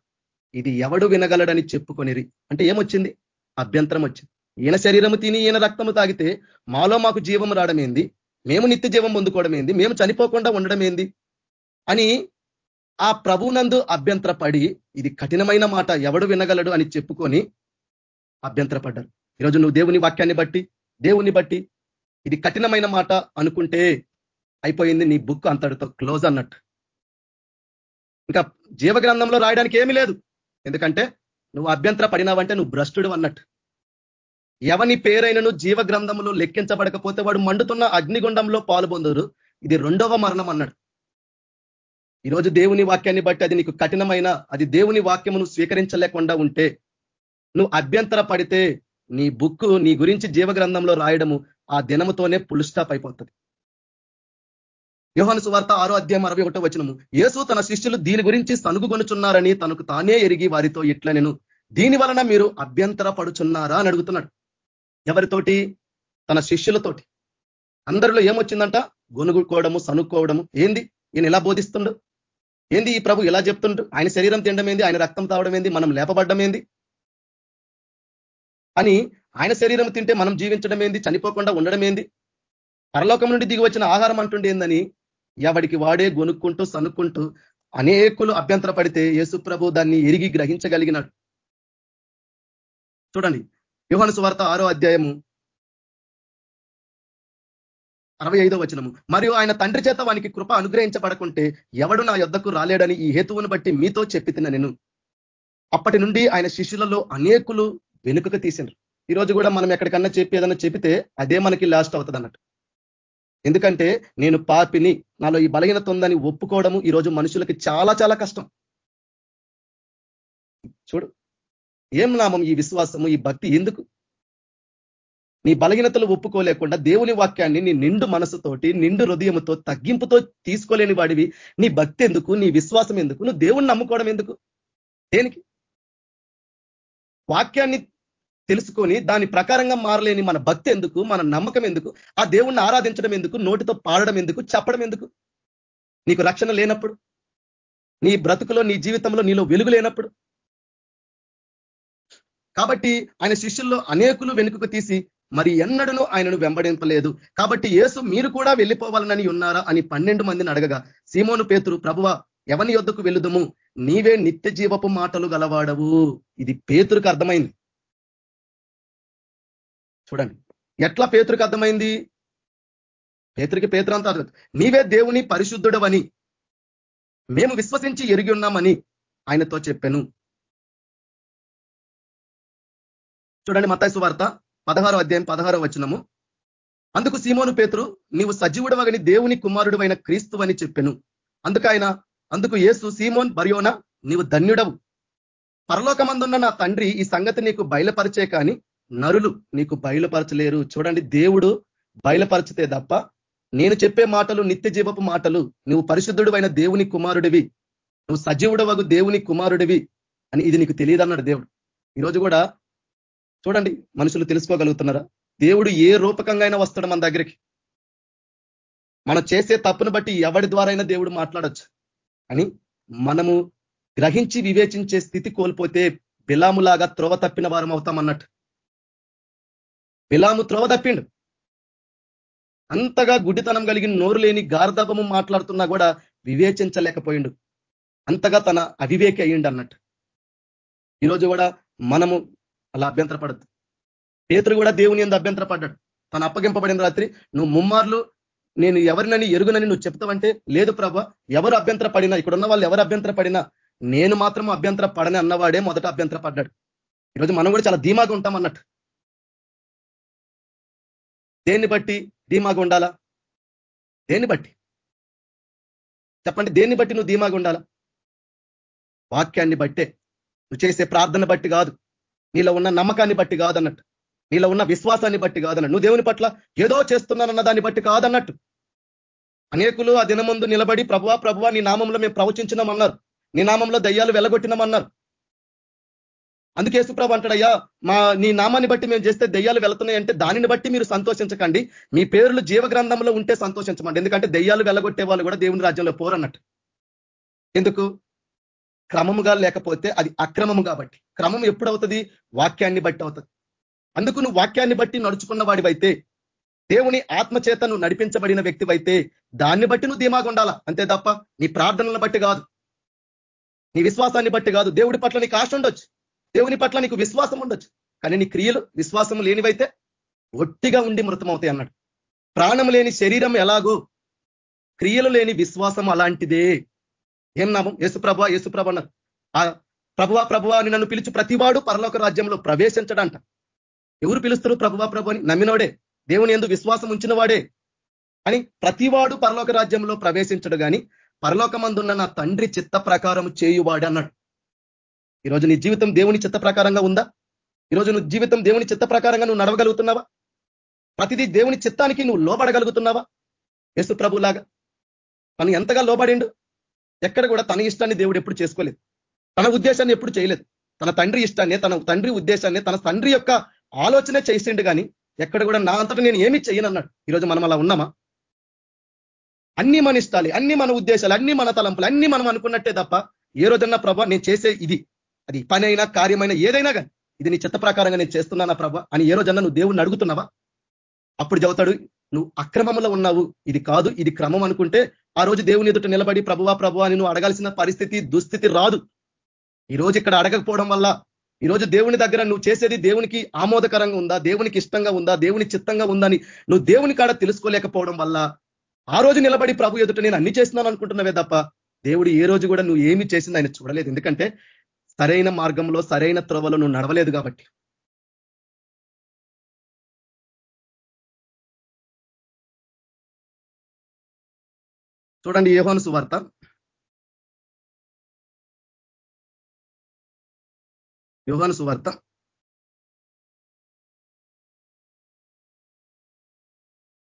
ఇది ఎవడు వినగలడని చెప్పుకొనిరి. అంటే ఏమొచ్చింది? అభ్యంతరం వచ్చింది. ఈయన శరీరము తిని ఈయన రక్తము తాగితే మాలో మాకు జీవం రావడం ఏంది? మేము నిత్య జీవం పొందుకోవడం ఏంది? మేము చనిపోకుండా ఉండడం ఏంది? అని ఆ ప్రభునందు అభ్యంతరపడి ఇది కఠినమైన మాట ఎవడు వినగలడు అని చెప్పుకొని అభ్యంతరపడ్డారు. ఈరోజు నువ్వు దేవుని వాక్యాన్ని బట్టి దేవుని బట్టి ఇది కఠినమైన మాట అనుకుంటే అయిపోయింది నీ బుక్ అంతటితో క్లోజ్ అన్నట్టు. ఇంకా జీవ గ్రంథంలో రాయడానికి ఏమీ లేదు. ఎందుకంటే నువ్వు అభ్యంతర పడినావంటే నువ్వు భ్రష్టుడు అన్నట్టు. ఎవని పేరైనను జీవ గ్రంథంలో లెక్కించబడకపోతే వాడు మండుతున్న అగ్నిగుండంలో పాల్పొందరు ఇది రెండవ మరణం అన్నాడు. ఈరోజు దేవుని వాక్యాన్ని బట్టి అది నీకు కఠినమైన అది దేవుని వాక్యమును స్వీకరించలేకుండా ఉంటే నువ్వు అభ్యంతర పడితే నీ బుక్ నీ గురించి జీవ గ్రంథంలో రాయడము ఆ దినముతోనే పులుస్టాప్ అయిపోతుంది యోహాను సువార్త ఆరో అధ్యాయం అరవై ఒకటో వచనము. యేసు తన శిష్యులు దీని గురించి సనుగుగొనుచున్నారని తనకు తానే ఎరిగి వారితో ఇట్ల నేను? దీని వలన మీరు అభ్యంతర పడుచున్నారా అని అడుగుతున్నాడు. ఎవరితోటి? తన శిష్యులతోటి. అందరిలో ఏమొచ్చిందంట? గొనుగుకోవడము సనుక్కోవడము. ఏంది? ఈయన ఎలా బోధిస్తుండు? ఏంది ఈ ప్రభు ఎలా చెప్తుండు? ఆయన శరీరం తినడం ఏంది? ఆయన రక్తం తావడం ఏంది? మనం లేపబడ్డం ఏంది? అని ఆయన శరీరం తింటే మనం జీవించడం ఏంది? చనిపోకుండా ఉండడం ఏంది? పరలోకం నుండి దిగి వచ్చిన ఆహారం అంటుండేందని ఎవడికి వాడే గొనుక్కుంటూ సనుక్కుంటూ అనేకులు అభ్యంతర పడితే యేసు ప్రభు దాన్ని ఎరిగి గ్రహించగలిగినాడు. చూడండి యోహన సువార్త ఆరో అధ్యాయము అరవై ఐదో వచనము. మరియు ఆయన తండ్రి చేత వానికి కృప అనుగ్రహించబడకుంటే ఎవడు నా యొద్దకు రాలేడని ఈ హేతువును బట్టి మీతో చెప్పి నేను. అప్పటి నుండి ఆయన శిష్యులలో అనేకులు వెనుకకు తీసినారు. ఈరోజు కూడా మనం ఎక్కడికన్నా చెప్పి ఏదన్నా చెబితే అదే మనకి లాస్ట్ అవుతుంది అన్నట్టు ఎందుకంటే నేను పాపిని. నాలో ఈ బలహీనత ఉందని ఒప్పుకోవడము ఈరోజు మనుషులకి చాలా చాలా కష్టం. చూడు ఏం నామం ఈ విశ్వాసము ఈ భక్తి? ఎందుకు? నీ బలహీనతలు ఒప్పుకోలేకుండా దేవుని వాక్యాన్ని నీ నిండు మనసుతోటి నిండు హృదయముతో తగ్గింపుతో తీసుకోలేని వాడివి. నీ భక్తి ఎందుకు? నీ విశ్వాసం ఎందుకు? నువ్వు దేవుణ్ణి నమ్ముకోవడం ఎందుకు? దేనికి? వాక్యాన్ని తెలుసుకొని దాని ప్రకారంగా మారలేని మన భక్తి ఎందుకు? మన నమ్మకం ఎందుకు? ఆ దేవుణ్ణి ఆరాధించడం ఎందుకు? నోటితో పాడడం ఎందుకు? చెప్పడం ఎందుకు? నీకు రక్షణ లేనప్పుడు? నీ బ్రతుకులో నీ జీవితంలో నీలో వెలుగు లేనప్పుడు? కాబట్టి ఆయన శిష్యుల్లో అనేకులు వెనుకకు తీసి మరి ఎన్నడను ఆయనను వెంబడింపలేదు. కాబట్టి యేసు మీరు కూడా వెళ్ళిపోవాలనని ఉన్నారా అని పన్నెండు మందిని అడగగా సీమోను పేతురు ప్రభువ ఎవని యొద్దకు వెళుదము నీవే నిత్య జీవపు మాటలు గలవాడవు. ఇది పేతురికి అర్థమైంది. చూడండి. ఎట్లా పేతురికి అర్థమైంది? పేతురికి పేతురంతా అర్థం నీవే దేవుని పరిశుద్ధుడవని మేము విశ్వసించి ఎరిగి ఉన్నామని ఆయనతో చెప్పాను. చూడండి మత్తాయిసు వార్త పదహారో అధ్యాయం పదహారో వచనము. అందుకు సీమోను పేతురు నీవు సజీవుడవగని దేవుని కుమారుడు అయిన క్రీస్తు అని చెప్పాను. అందుకు ఆయన అందుకు ఏసు సీమోన్ బరియోన నీవు ధన్యుడవు. పరలోకమందున్న నా తండ్రి ఈ సంగతి నీకు బయలుపరిచే కానీ నరులు నీకు బయలుపరచలేరు. చూడండి దేవుడు బయలుపరిచితే తప్ప నేను చెప్పే మాటలు నిత్య జీవపు మాటలు. నువ్వు పరిశుద్ధుడు అయిన దేవుని కుమారుడివి. నువ్వు సజీవుడవగు దేవుని కుమారుడివి అని ఇది నీకు తెలియదన్నాడు దేవుడు. ఈరోజు కూడా చూడండి మనుషులు తెలుసుకోగలుగుతున్నారా? దేవుడు ఏ రూపకంగా అయినా వస్తాడు మన దగ్గరికి. మనం చేసే తప్పును బట్టి ఎవరి ద్వారా దేవుడు మాట్లాడచ్చు. అని మనము గ్రహించి వివేచించే స్థితి కోల్పోతే బిలాములాగా త్రోవ తప్పిన వారం అవుతామన్నట్టు బిలాము త్రోవ తప్పిండు. అంతగా గుడ్డితనం కలిగిన నోరు లేని గార్ధపము మాట్లాడుతున్నా కూడా వివేచించలేకపోయిండు. అంతగా తన అవివేకి అయ్యిండు అన్నట్టు. ఈరోజు కూడా మనము అలా అభ్యంతరపడద్దు. పేతురు కూడా దేవుని ఎందు అభ్యంతరపడ్డాడు. తను అప్పగింపబడిన రాత్రి నువ్వు ముమ్మార్లు నేను ఎవరినని ఎరుగునని నువ్వు చెప్తావంటే లేదు ప్రభ ఎవరు అభ్యంతర పడినా ఇక్కడ ఉన్న వాళ్ళు ఎవరు అభ్యంతర పడినా నేను మాత్రం అభ్యంతర పడని అన్నవాడే మొదట అభ్యంతర పడ్డాడు ఈరోజు మనం కూడా చాలా ధీమాగా ఉంటాం అన్నట్టు. దేన్ని బట్టి ధీమాగా ఉండాలా? దేన్ని బట్టి? చెప్పండి దేన్ని బట్టి నువ్వు ధీమాగా ఉండాలా? వాక్యాన్ని బట్టే. నువ్వు చేసే ప్రార్థన బట్టి కాదు. నీలో ఉన్న నమ్మకాన్ని బట్టి కాదన్నట్టు. నీలో ఉన్న విశ్వాసాన్ని బట్టి కాదన్నట్టు. నువ్వు దేవుని పట్ల ఏదో చేస్తున్నానన్న దాన్ని బట్టి కాదన్నట్టు. అనేకులు ఆ దినముందు నిలబడి ప్రభువా ప్రభువా నీ నామంలో మేము ప్రవచించినామన్నారు. నీ నామంలో దయ్యాలు వెలగొట్టినామన్నారు. అందుకే సుప్రభు అంటాడయ్యా మా నీ నామాన్ని బట్టి మేము చేస్తే దెయ్యాలు వెళుతున్నాయి అంటే దానిని బట్టి మీరు సంతోషించకండి. మీ పేర్లు జీవ గ్రంథంలో ఉంటే సంతోషించమండి. ఎందుకంటే దెయ్యాలు వెళ్ళగొట్టే వాళ్ళు కూడా దేవుని రాజ్యంలో పోరన్నట్టు. ఎందుకు? క్రమముగా లేకపోతే అది అక్రమము కాబట్టి. క్రమం ఎప్పుడవుతుంది? వాక్యాన్ని బట్టి అవుతుంది. అందుకు నువ్వు వాక్యాన్ని బట్టి నడుచుకున్న వాడివైతే దేవుని ఆత్మచేత నువ్వు నడిపించబడిన వ్యక్తివైతే దాన్ని బట్టి నువ్వు ధీమాగా ఉండాలా? అంతే తప్ప నీ ప్రార్థనలను బట్టి కాదు. నీ విశ్వాసాన్ని బట్టి కాదు. దేవుడి పట్ల నీకు ఆశ ఉండొచ్చు. దేవుని పట్ల నీకు విశ్వాసం ఉండొచ్చు. కానీ నీ క్రియలు విశ్వాసం లేనివైతే ఒట్టిగా ఉండి మృతమవుతాయి అన్నాడు. ప్రాణం లేని శరీరం ఎలాగో? క్రియలు లేని విశ్వాసం అలాంటిదే. ఏం నామం? యేసుప్రభ యేసుప్రభ అన్నారు. ఆ ప్రభువ ప్రభువా అని నన్ను పిలిచి ప్రతివాడు పరలోక రాజ్యంలో ప్రవేశించడంట. ఎవరు పిలుస్తారు ప్రభువా ప్రభు అని? నమ్మినోడే. దేవుని ఎందు విశ్వాసం ఉంచిన వాడే అని ప్రతివాడు పరలోక రాజ్యంలో ప్రవేశించడు కానీ పరలోకమందున్న నా తండ్రి చిత్త ప్రకారం చేయువాడు అన్నాడు ఈరోజు నీ జీవితం దేవుని చిత్త ప్రకారంగా ఉందా? ఈరోజు నువ్వు జీవితం దేవుని చిత్త ప్రకారంగా నువ్వు నడవగలుగుతున్నావా? ప్రతిదీ దేవుని చిత్తానికి నువ్వు లోబడగలుగుతున్నావా? యేసు ప్రభులాగా తను ఎంతగా లోబడిండు? ఎక్కడ కూడా తన ఇష్టాన్ని దేవుడు ఎప్పుడు చేసుకోలేదు. తన ఉద్దేశాన్ని ఎప్పుడు చేయలేదు. తన తండ్రి ఇష్టాన్ని తన తండ్రి ఉద్దేశాన్ని తన తండ్రి యొక్క ఆలోచనే చేసిండు కానీ ఎక్కడ కూడా నా అంతటా నేను ఏమి చేయనన్నాడు. ఈరోజు మనం అలా ఉన్నామా? అన్ని మన ఇష్టాలు అన్ని మన ఉద్దేశాలు అన్ని మన తలంపులు అన్ని మనం అనుకున్నట్టే తప్ప ఏ రోజన్నా ప్రభా నేను చేసే ఇది అది పని అయినా కార్యమైనా ఏదైనా కానీ ఇది నీ చిత్త ప్రకారంగా నేను చేస్తున్నానా ప్రభ? అని ఏ రోజన్నా నువ్వు దేవుణ్ణి అడుగుతున్నావా? అప్పుడు చదువుతాడు నువ్వు అక్రమంలో ఉన్నావు. ఇది కాదు ఇది క్రమం అనుకుంటే ఆ రోజు దేవుని ఎదుట నిలబడి ప్రభువా ప్రభు అని నువ్వు అడగాల్సిన పరిస్థితి దుస్థితి రాదు. ఈ రోజు ఇక్కడ అడగకపోవడం వల్ల ఈ రోజు దేవుని దగ్గర నువ్వు చేసేది దేవునికి ఆమోదకరంగా ఉందా? దేవునికి ఇష్టంగా ఉందా? దేవుని చిత్తంగా ఉందని నువ్వు దేవుని కాడ తెలుసుకోలేకపోవడం వల్ల ఆ రోజు నిలబడి ప్రభు ఎదుట నేను అన్ని చేస్తున్నాను అనుకుంటున్నావే తప్ప దేవుడు ఏ రోజు కూడా నువ్వు ఏమి చేసింది ఆయన చూడలేదు. ఎందుకంటే సరైన మార్గంలో సరైన త్రోవలో నువ్వు నడవలేదు కాబట్టి. చూడండి యోహాను సువార్త. యోహాను సువార్త.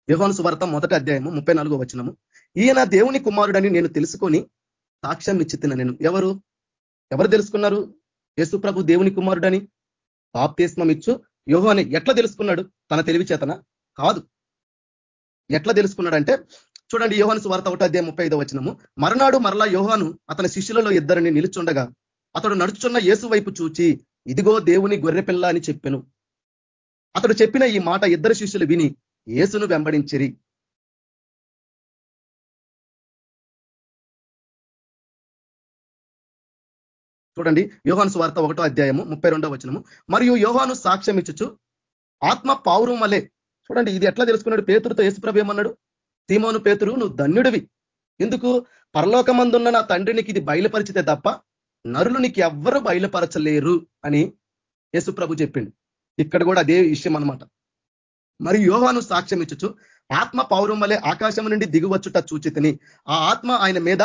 యోహాను సువార్త మొదటి అధ్యాయము ముప్పై నాలుగో వచనము. ఈయన దేవుని కుమారుడని నేను తెలుసుకొని సాక్ష్యం ఇచ్చి నేను. ఎవరు? ఎవరు తెలుసుకున్నారు? యేసు ప్రభు దేవుని కుమారుడని బాప్తీస్మం ఇచ్చు. యోహాని ఎట్లా తెలుసుకున్నాడు? తన తెలివి చేతన? కాదు. ఎట్లా తెలుసుకున్నాడంటే చూడండి యోహాను సువార్త ఒకటి అధ్యాయం ముప్పై ఐదో వచ్చినము మరనాడు మరలా యోహాను అతని శిష్యులలో ఇద్దరిని నిలుచుండగా అతడు నడుచున్న యేసు వైపు చూచి ఇదిగో దేవుని గొర్రెపిల్ల అని చెప్పెను. అతడు చెప్పిన ఈ మాట ఇద్దరు శిష్యులు విని యేసును వెంబడించిరి. చూడండి యోహాను స్వార్త ఒకటో అధ్యాయము ముప్పై వచనము. మరియు యోహాను సాక్ష్యం ఇచ్చుచు ఆత్మ పావురం వలె చూడండి ఇది ఎట్లా తెలుసుకున్నాడు? పేతురుతో యేసుప్రభు ఏమన్నాడు? తీమోను పేతురు నువ్వు ధన్యుడివి. ఎందుకు? పరలోకమందున్న నా తండ్రికి ఇది బయలుపరిచితే తప్ప నరులు నీకు ఎవ్వరు బయలుపరచలేరు అని యేసుప్రభు చెప్పిండు. ఇక్కడ కూడా అదే విషయం అనమాట మరి యోహాను సాక్ష్యం ఇచ్చుచు ఆత్మ పౌరం వలె ఆకాశం నుండి దిగువచ్చుట చూచితిని ఆ ఆత్మ ఆయన మీద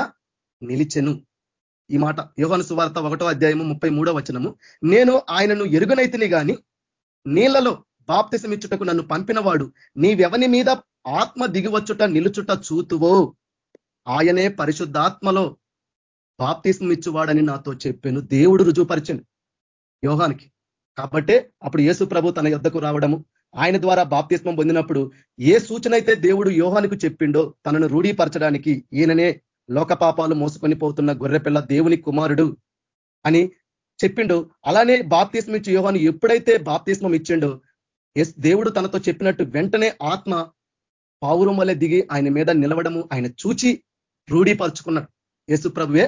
నిలిచెను. ఈ మాట. యోహాను సువార్త ఒకటో అధ్యాయము ముప్పై మూడో వచనము. నేను ఆయనను ఎరుగనైతిని గాని నీళ్ళలో బాప్తిసమిచ్చుటకు నన్ను పంపినవాడు నీవెవని మీద ఆత్మ దిగివచ్చుట నిలుచుట చూతువో? ఆయనే పరిశుద్ధాత్మలో బాప్తిసమిచ్చువాడని నాతో చెప్పాను. దేవుడు రుజువుపరిచండి యోగానికి కాబట్టే అప్పుడు యేసు ప్రభు తన యుద్ధకు రావడము. ఆయన ద్వారా బాప్తిస్మం పొందినప్పుడు ఏ సూచన అయితే దేవుడు యోహానికి చెప్పిండో తనను రూఢీపరచడానికి ఈయననే లోక పాపాలు మోసుకొని పోతున్న గొర్రెపిల్ల దేవుని కుమారుడు అని చెప్పిండు. అలానే బాప్తిస్మం ఇచ్చి యోహాను ఎప్పుడైతే బాప్తిస్మం ఇచ్చిండో ఎస్ దేవుడు తనతో చెప్పినట్టు వెంటనే ఆత్మ పావురం వల్ల దిగి ఆయన మీద నిలవడము ఆయన చూచి రూఢీపరుచుకున్నాడు. యేసు ప్రభువే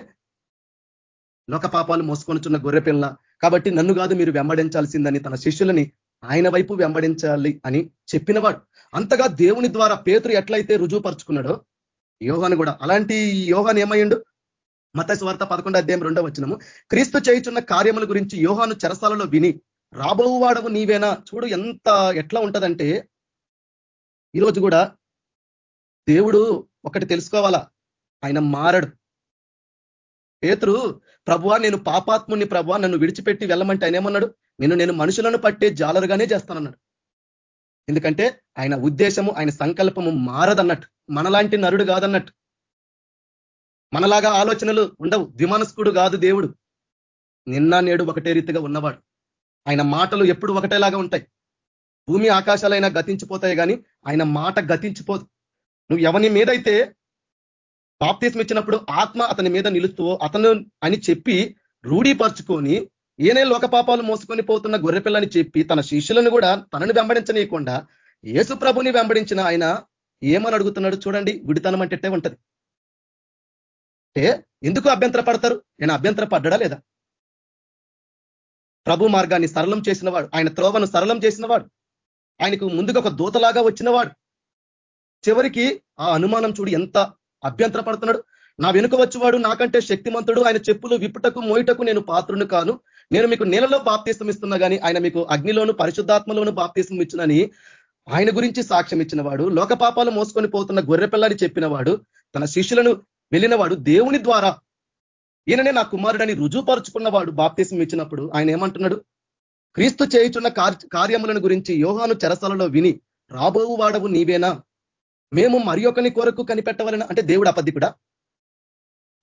లోక పాపాలు మోసుకొనిచున్న గొర్రెపిల్ల కాబట్టి నన్ను కాదు మీరు వెంబడించాల్సిందని తన శిష్యులని ఆయన వైపు వెంబడించాలి అని చెప్పినవాడు. అంతగా దేవుని ద్వారా పేతురు ఎట్లయితే రుజువుపరుచుకున్నాడో యోగాను కూడా. అలాంటి యోగాను ఏమయ్యిండు? మత స్వార్థ పదకొండు అధ్యాయం రెండో వచ్చినము క్రీస్తు చేయుచున్న కార్యముల గురించి యోహాను చెరసాలలో విని రాబోవాడవు నీవేనా? చూడు ఎంత ఎట్లా ఉంటదంటే ఈరోజు కూడా దేవుడు ఒకటి తెలుసుకోవాలా? ఆయన మారడు. పేతురు ప్రభువా నేను పాపాత్ముని ప్రభువా నన్ను విడిచిపెట్టి వెళ్ళమంటే ఆయన ఏమన్నాడు? నేను నేను మనుషులను పట్టే జాలరుగానే చేస్తానన్నాడు. ఎందుకంటే ఆయన ఉద్దేశము ఆయన సంకల్పము మారదన్నట్టు మనలాంటి నరుడు కాదన్నట్టు. మనలాగా ఆలోచనలు ఉండవు ద్విమనస్కుడు కాదు దేవుడు. నిన్న నేడు ఒకటే రీతిగా ఉన్నవాడు. ఆయన మాటలు ఎప్పుడు ఒకటేలాగా ఉంటాయి. భూమి ఆకాశాలైనా గతించిపోతాయి కానీ ఆయన మాట గతించిపోదు. నువ్వు ఎవని మీదైతే బాప్తీసం ఇచ్చినప్పుడు ఆత్మ అతని మీద నిలుస్తూ అతను అని చెప్పి రూఢీపరుచుకొని ఈయనే లోకపాపాలు మోసుకొని పోతున్న గొర్రెపిల్లని చెప్పి తన శిష్యులను కూడా తనని వెంబడించనీయకుండా యేసు ప్రభుని వెంబడించిన ఆయన ఏమని అడుగుతున్నాడు చూడండి విడితనం అంటే ఉంటది. అంటే ఎందుకు అభ్యంతర పడతారు నేను అభ్యంతర పడ్డా లేదా? ప్రభు మార్గాన్ని సరళం చేసినవాడు ఆయన త్రోవను సరళం చేసినవాడు ఆయనకు ముందుగా ఒక దూతలాగా వచ్చినవాడు. చివరికి ఆ అనుమానం చూడు ఎంత అభ్యంతర పడుతున్నాడు నా వెనుక వచ్చేవాడు నాకంటే శక్తిమంతుడు ఆయన చెప్పులు విప్పుటకు మోయిటకు నేను పాత్రుని కాను. నేను మీకు నీళ్ళలో బాప్తీసం ఇస్తున్నా కానీ ఆయన మీకు అగ్నిలోను పరిశుద్ధాత్మలోను బాప్తీసం ఇచ్చినని ఆయన గురించి సాక్ష్యం ఇచ్చినవాడు లోక పాపాలు మోసుకొని పోతున్న గొర్రె పిల్లని చెప్పినవాడు తన శిష్యులను వెళ్ళినవాడు దేవుని ద్వారా ఈయననే నా కుమారుడని రుజువుపరుచుకున్నవాడు బాప్తీసం ఇచ్చినప్పుడు ఆయన ఏమంటున్నాడు? క్రీస్తు చేయుచున్న కార్యములను గురించి యోహాను చెరసలలో విని రాబోవు వాడవు నీవేనా? మేము మరి ఒకని కొరకు కనిపెట్టవాలని అంటే దేవుడు అపద్ధికుడా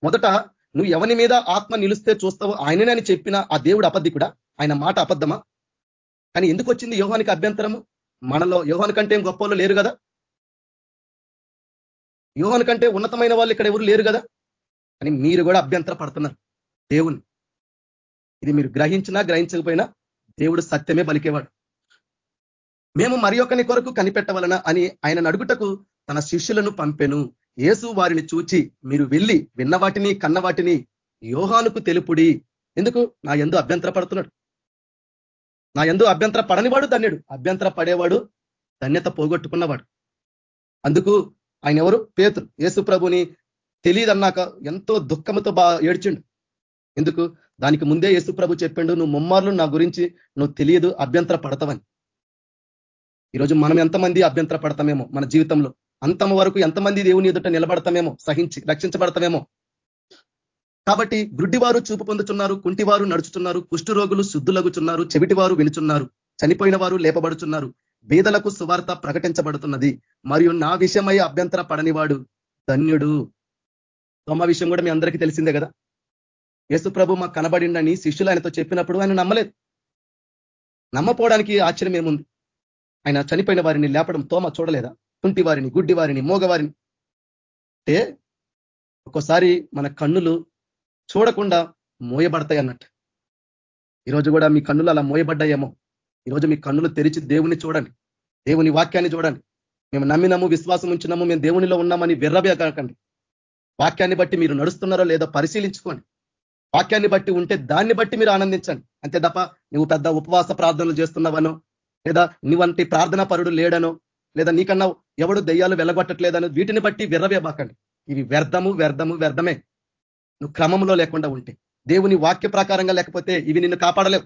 మొదట నువ్వు ఎవని మీద ఆత్మ నిలిస్తే చూస్తావో ఆయననే అని చెప్పిన ఆ దేవుడు అబద్ధికుడా? ఆయన మాట అబద్ధమా? కానీ ఎందుకు వచ్చింది యోహానికి అభ్యంతరము? మనలో యోహాన్ కంటే గొప్పలో గొప్ప లేరు కదా? యోహాన్ కంటే ఉన్నతమైన వాళ్ళు ఇక్కడ ఎవరు లేరు కదా? అని మీరు కూడా అభ్యంతర పడుతున్నారు దేవుని ఇది మీరు గ్రహించినా గ్రహించకపోయినా దేవుడు సత్యమే బలికేవాడు. మేము మరి ఒకని కొరకు కనిపెట్టవలన అని ఆయన అడుగుటకు తన శిష్యులను పంపెను. యేసు వారిని చూచి మీరు వెళ్ళి విన్న వాటిని కన్న వాటిని యోహానుకు తెలుపుడి. ఎందుకు? నా ఎందు అభ్యంతర పడుతున్నాడు నా ఎందు అభ్యంతర పడనివాడు ధన్యుడు. అభ్యంతర పడేవాడు ధన్యత పోగొట్టుకున్నవాడు. అందుకు ఆయన ఎవరు పేతురు. యేసు ప్రభుని తెలియదన్నాక ఎంతో దుఃఖంతో బా ఏడ్చిండు. ఎందుకు? దానికి ముందే యేసు ప్రభు చెప్పిండు నువ్వు ముమ్మార్లు నా గురించి నువ్వు తెలియదు అభ్యంతర పడతావని ఈరోజు మనం ఎంతమంది అభ్యంతర పడతామేమో మన జీవితంలో. అంతం వరకు ఎంతమంది దేవుని ఎదుట నిలబడతామేమో సహించి రక్షించబడతామేమో. కాబట్టి గుడ్డివారు చూపు పొందుతున్నారు కుంటివారు నడుచుతున్నారు కుష్టు రోగులు శుద్ధులగుచున్నారు చెవిటివారు వినుచున్నారు చనిపోయిన వారు లేపబడుచున్నారు బీదలకు సువార్త ప్రకటించబడుతున్నది. మరియు నా విషయమై అభ్యంతర పడనివాడు ధన్యుడు. తొమ్మ విషయం కూడా మీ అందరికీ తెలిసిందే కదా? యేసు ప్రభు మాకు కనబడిండని శిష్యులు ఆయనతో చెప్పినప్పుడు ఆయన నమ్మలేదు. నమ్మపోవడానికి ఆశ్చర్యం ఏముంది ఆయన చనిపోయిన వారిని లేపడం తోమ చూడలేదా? కుంటి వారిని గుడ్డి వారిని మోగవారిని. అంటే ఒక్కోసారి మన కన్నులు చూడకుండా మోయబడతాయి అన్నట్టు. ఈరోజు కూడా మీ కన్నులు అలా మోయబడ్డాయేమో. ఈరోజు మీ కన్నులు తెరిచి దేవుని చూడండి. దేవుని వాక్యాన్ని చూడండి. మేము నమ్మినాము విశ్వాసం ఉంచినాము మేము దేవునిలో ఉన్నామని విర్రబే కాకండి. వాక్యాన్ని బట్టి మీరు నడుస్తున్నారో లేదో పరిశీలించుకోండి. వాక్యాన్ని బట్టి ఉంటే దాన్ని బట్టి మీరు ఆనందించండి. అంతే తప్ప నువ్వు పెద్ద ఉపవాస ప్రార్థనలు చేస్తున్నావనో లేదా నువ్వంటి ప్రార్థనా పరుడు లేడనో లేదా నీకన్నా ఎవడు దయ్యాలు వెళ్ళగొట్టట్లేదని వీటిని బట్టి విర్రవేబాకండి ఇవి వ్యర్థము వ్యర్థము వ్యర్థమే. నువ్వు క్రమంలో లేకుండా ఉంటే దేవుని వాక్య ప్రకారంగా లేకపోతే ఇవి నిన్ను కాపాడలేవు.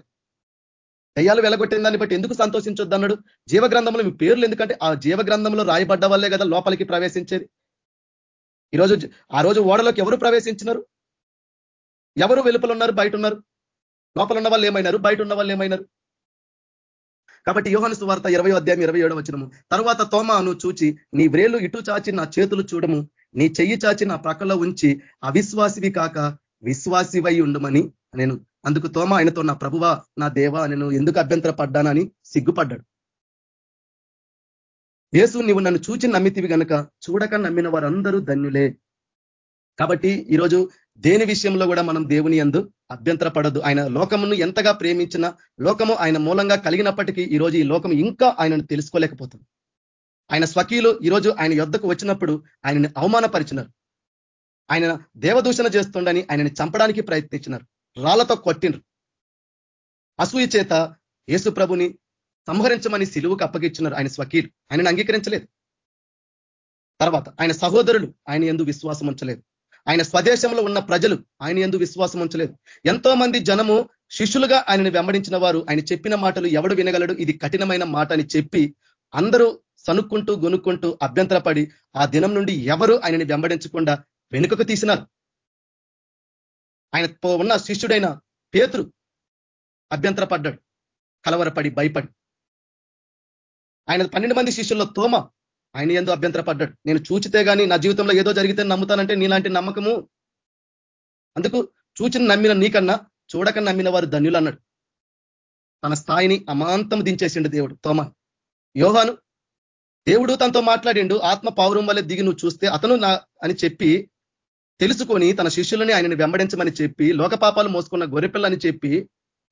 దయ్యాలు వెలగొట్టిన దాన్ని బట్టి ఎందుకు సంతోషించొద్దు అన్నాడు జీవగ్రంథంలో మీ పేర్లు ఎందుకంటే ఆ జీవగ్రంథంలో రాయబడ్డ వల్లే కదా లోపలికి ప్రవేశించేది. ఈరోజు ఆ రోజు ఓడలోకి ఎవరు ప్రవేశించినారు? ఎవరు వెలుపలు ఉన్నారు బయట ఉన్నారు లోపల ఉన్న వాళ్ళు ఏమైనారు? బయట ఉన్న వాళ్ళు ఏమైనారు? కాబట్టి యోహన సువార్త ఇరవై అధ్యాయం ఇరవై ఏడవ వచ్చినము తర్వాత తోమాను చూచి నీ వ్రేలు ఇటు చాచి నా చేతులు చూడము. నీ చెయ్యి చాచి నా ప్రక్కలో ఉంచి అవిశ్వాసివి కాక విశ్వాసివై ఉండమని నేను అందుకు తోమ ఆయనతో నా ప్రభువ నా దేవ నేను ఎందుకు అభ్యంతర పడ్డానని సిగ్గుపడ్డాడు. యేసు నువ్వు నన్ను చూచి నమ్మితివి గనుక చూడక నమ్మిన వారందరూ ధన్యులే. కాబట్టి ఈరోజు దేని విషయంలో కూడా మనం దేవుని ఎందు అభ్యంతరపడద్దు ఆయన లోకమును ఎంతగా ప్రేమించిన లోకము ఆయన మూలంగా కలిగినప్పటికీ ఈరోజు ఈ లోకం ఇంకా ఆయనను తెలుసుకోలేకపోతుంది. ఆయన స్వకీయులు ఈరోజు ఆయన యుద్ధకు వచ్చినప్పుడు ఆయనని అవమానపరిచినారు. ఆయన దేవదూషణ చేస్తుండని ఆయనని చంపడానికి ప్రయత్నించినారు. రాళ్ళతో కొట్టినరు అసూయ చేత యేసు ప్రభుని సంహరించమని సిలువుకు అప్పగించినారు ఆయన స్వకీయులు. ఆయనను అంగీకరించలేదు. తర్వాత ఆయన సహోదరులు ఆయన ఎందు విశ్వాసం ఉంచలేదు ఆయన స్వదేశంలో ఉన్న ప్రజలు ఆయన ఎందు విశ్వాసం ఉంచలేదు. ఎంతో మంది జనము శిష్యులుగా ఆయనను వెంబడించిన వారు ఆయన చెప్పిన మాటలు ఎవడు వినగలడు? ఇది కఠినమైన మాట అని చెప్పి అందరూ సనుక్కుంటూ గొనుక్కుంటూ అభ్యంతరపడి ఆ దినం నుండి ఎవరు ఆయనని వెంబడించకుండా వెనుకకు తీసినారు. ఆయన ఉన్న శిష్యుడైన పేతురు అభ్యంతరపడ్డాడు కలవరపడి భయపడి. ఆయన పన్నెండు మంది శిష్యుల్లో తోమ ఆయన ఎందు అభ్యంతరపడ్డాడు. నేను చూచితే కానీ నా జీవితంలో ఏదో జరిగితే నమ్ముతానంటే నీలాంటి నమ్మకము? అందుకు చూచిన నమ్మిన నీకన్నా చూడక నమ్మిన వారు ధన్యులు అన్నాడు. తన స్థాయిని అమాంతం దించేసిండు దేవుడు తోమ. యోహాను దేవుడు తనతో మాట్లాడిండు ఆత్మ పౌరం వల్ల దిగి నువ్వు చూస్తే అతను నా అని చెప్పి తెలుసుకొని తన శిష్యులని ఆయనని వెంబడించమని చెప్పి లోకపాపాలు మోసుకున్న గొర్రెపిల్లని చెప్పి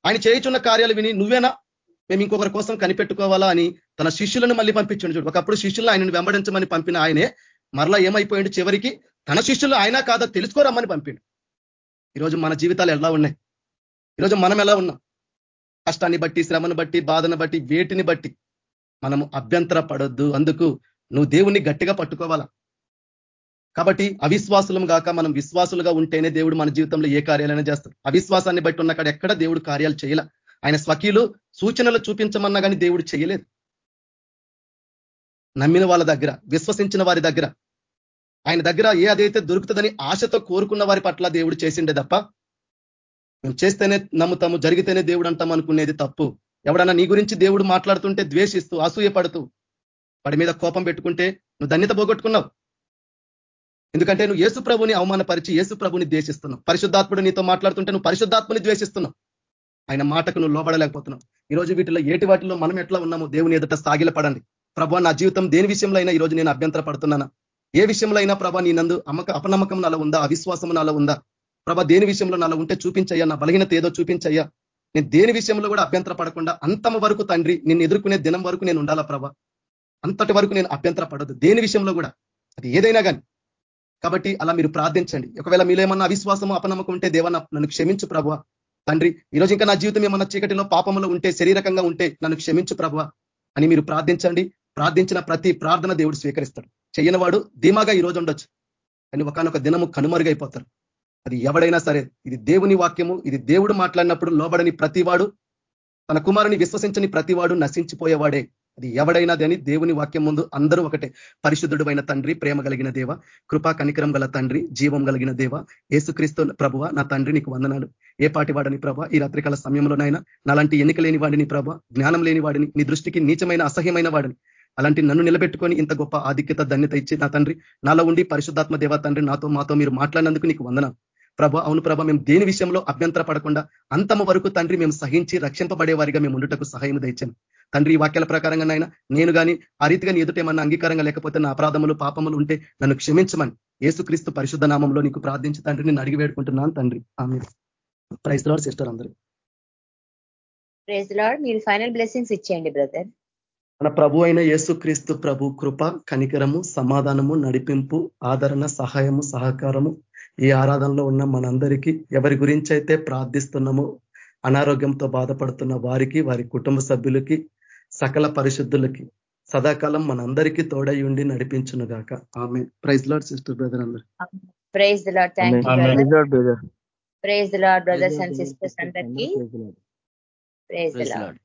ఆయన చేయుచున్న కార్యాలు విని నువ్వేనా? మేము ఇంకొకరి కోసం కనిపెట్టుకోవాలా అని తన శిష్యులను మళ్ళీ పంపించండి చూడు. ఒకప్పుడు శిష్యులను ఆయనను వెంబడించమని పంపిన ఆయనే మరలా ఏమైపోయాడు చివరికి తన శిష్యులు అయినా కాదో తెలుసుకోరమ్మని పంపిండు. ఈరోజు మన జీవితాలు ఎలా ఉన్నాయి? ఈరోజు మనం ఎలా ఉన్నాం? కష్టాన్ని బట్టి శ్రమను బట్టి బాధను బట్టి వేటిని బట్టి మనము అభ్యంతర పడొద్దు అందుకు నువ్వు దేవుణ్ణి గట్టిగా పట్టుకోవాలా? కాబట్టి అవిశ్వాసులం కాక మనం విశ్వాసులుగా ఉంటేనే దేవుడు మన జీవితంలో ఏ కార్యాలైనా చేస్తాడు. అవిశ్వాసాన్ని బట్టి ఉన్నక్కడ ఎక్కడ దేవుడు కార్యాలు చేయాల? ఆయన స్వకీలు సూచనలు చూపించమన్నా కానీ దేవుడు చేయలేదు. నమ్మిన వాళ్ళ దగ్గర విశ్వసించిన వారి దగ్గర ఆయన దగ్గర ఏ అదైతే దొరుకుతుందని ఆశతో కోరుకున్న వారి పట్ల దేవుడు చేసిండే తప్ప మేము చేస్తేనే నమ్ముతాము జరిగితేనే దేవుడు అంటాం అనుకునేది తప్పు. ఎవడన్నా నీ గురించి దేవుడు మాట్లాడుతుంటే ద్వేషిస్తూ అసూయపడుతూ వాడి మీద కోపం పెట్టుకుంటే నువ్వు ధన్యత పోగొట్టుకున్నావు. ఎందుకంటే నువ్వు యేసు ప్రభుని అవమానపరిచి యేసు ప్రభుని ద్వేషిస్తున్నావు. పరిశుద్ధాత్ముడు నీతో మాట్లాడుతుంటే నువ్వు పరిశుద్ధాత్మని ద్వేషిస్తున్నావు. ఆయన మాటకు నువ్వు లోబడలేకపోతున్నావు. ఈరోజు వీటిలో ఏటి వాటిలో మనం ఎట్లా ఉన్నామో దేవుని ఎదుట సాగిలపడండి. ప్రభా నా జీవితం దేని విషయంలో అయినా ఈరోజు నేను అభ్యంతర పడుతున్నానా ఏ విషయంలో అయినా ప్రభా నీ నందు అమ్మక అపనమ్మకం నాలో ఉందా? అవిశ్వాసం నాలో ఉందా? ప్రభా దేని విషయంలో నాలో ఉంటే చూపించయ్యా? నా బలహీనత ఏదో చూపించయ్యా? నేను దేని విషయంలో కూడా అభ్యంతర పడకుండా అంతమ వరకు తండ్రి నిన్ను ఎదుర్కొనే దినం వరకు నేను ఉండాలా ప్రభా? అంతటి వరకు నేను అభ్యంతర పడదు దేని విషయంలో కూడా. అది ఏదైనా కానీ కాబట్టి అలా మీరు ప్రార్థించండి. ఒకవేళ మీలో ఏమన్నా అవిశ్వాసము అపనమ్మకం ఉంటే దేవా నన్ను క్షమించు ప్రభావ తండ్రి ఈరోజు ఇంకా నా జీవితం ఏమన్నా చీకటిలో పాపంలో ఉంటే శరీరకంగా ఉంటే నన్ను క్షమించు ప్రభు అని మీరు ప్రార్థించండి. ప్రార్థించిన ప్రతి ప్రార్థన దేవుడు స్వీకరిస్తాడు. చేయనివాడు ధీమాగా ఈరోజు ఉండొచ్చు. కానీ ఒకనొక దినము కనుమరుగైపోతారు. అది ఎవడైనా సరే ఇది దేవుని వాక్యము ఇది దేవుడు మాట్లాడినప్పుడు లోబడని ప్రతివాడు తన కుమారుని విశ్వసించని ప్రతివాడు నశించిపోయేవాడే. అది ఎవడైనాది అని దేవుని వాక్యం ముందు అందరూ ఒకటే. పరిశుద్ధుడు తండ్రి ప్రేమ కలిగిన దేవ కృపా కనికరం గల తండ్రి జీవం కలిగిన దేవ ఏసుక్రీస్తు ప్రభువ నా తండ్రి నీకు వందనాలు. ఏ పాటి వాడని ప్రభ? ఈ రాత్రికాల సమయంలోనైనా నాలాంటి ఎన్నిక లేని వాడిని ప్రభ జ్ఞానం లేని వాడిని నీ దృష్టికి నీచమైన అసహ్యమైన వాడిని. అలాంటి నన్ను నిలబెట్టుకొని ఇంత గొప్ప ఆధిక్యత ధన్యత ఇచ్చి నా తండ్రి నాలో ఉండి పరిశుద్ధాత్మ దేవ తండ్రి నాతో మాతో మీరు మాట్లాడినందుకు నీకు వందన ప్రభ అవును ప్రభ మేము దేని విషయంలో అభ్యంతర పడకుండా అంతమ వరకు తండ్రి మేము సహించి రక్షింపబడే వారిగా మేము ఉండుటకు సహాయం దండి తండ్రి వాక్యాల ప్రకారంగా నాయన నేను కానీ ఆ రీతిగా నీ ఎదుటేమన్నా అంగీకారంగా లేకపోతే నా అపరాధములు పాపములు ఉంటే నన్ను క్షమించమని ఏసుక్రీస్తు పరిశుద్ధ నామంలో నీకు ప్రార్థించి తండ్రి నేను అడిగి వేడుకుంటున్నాను తండ్రి. ఆమె ప్రైజ్ లాడ్ సిస్టర్ అందరూ. మీరు ఫైనల్ బ్లెస్సింగ్స్ ఇచ్చేయండి బ్రదర్. మన ప్రభు అయిన యేసుక్రీస్తు ప్రభు కృప కనికరము సమాధానము నడిపింపు ఆదరణ సహాయము సహకారము ఈ ఆరాధనలో ఉన్న మనందరికీ ఎవరి గురించి అయితే ప్రార్థిస్తున్నామో అనారోగ్యంతో బాధపడుతున్న వారికి వారి కుటుంబ సభ్యులకి సకల పరిశుద్ధులకి సదాకాలం మనందరికీ తోడై ఉండి నడిపించును గాక ఆమె ప్రైజ్ లాడ్ సిస్టర్ బ్రదర్ అందరు. Praise Lord thank you praise Lord brothers and sisters అందరికీ ప్రైజ్ లాడ్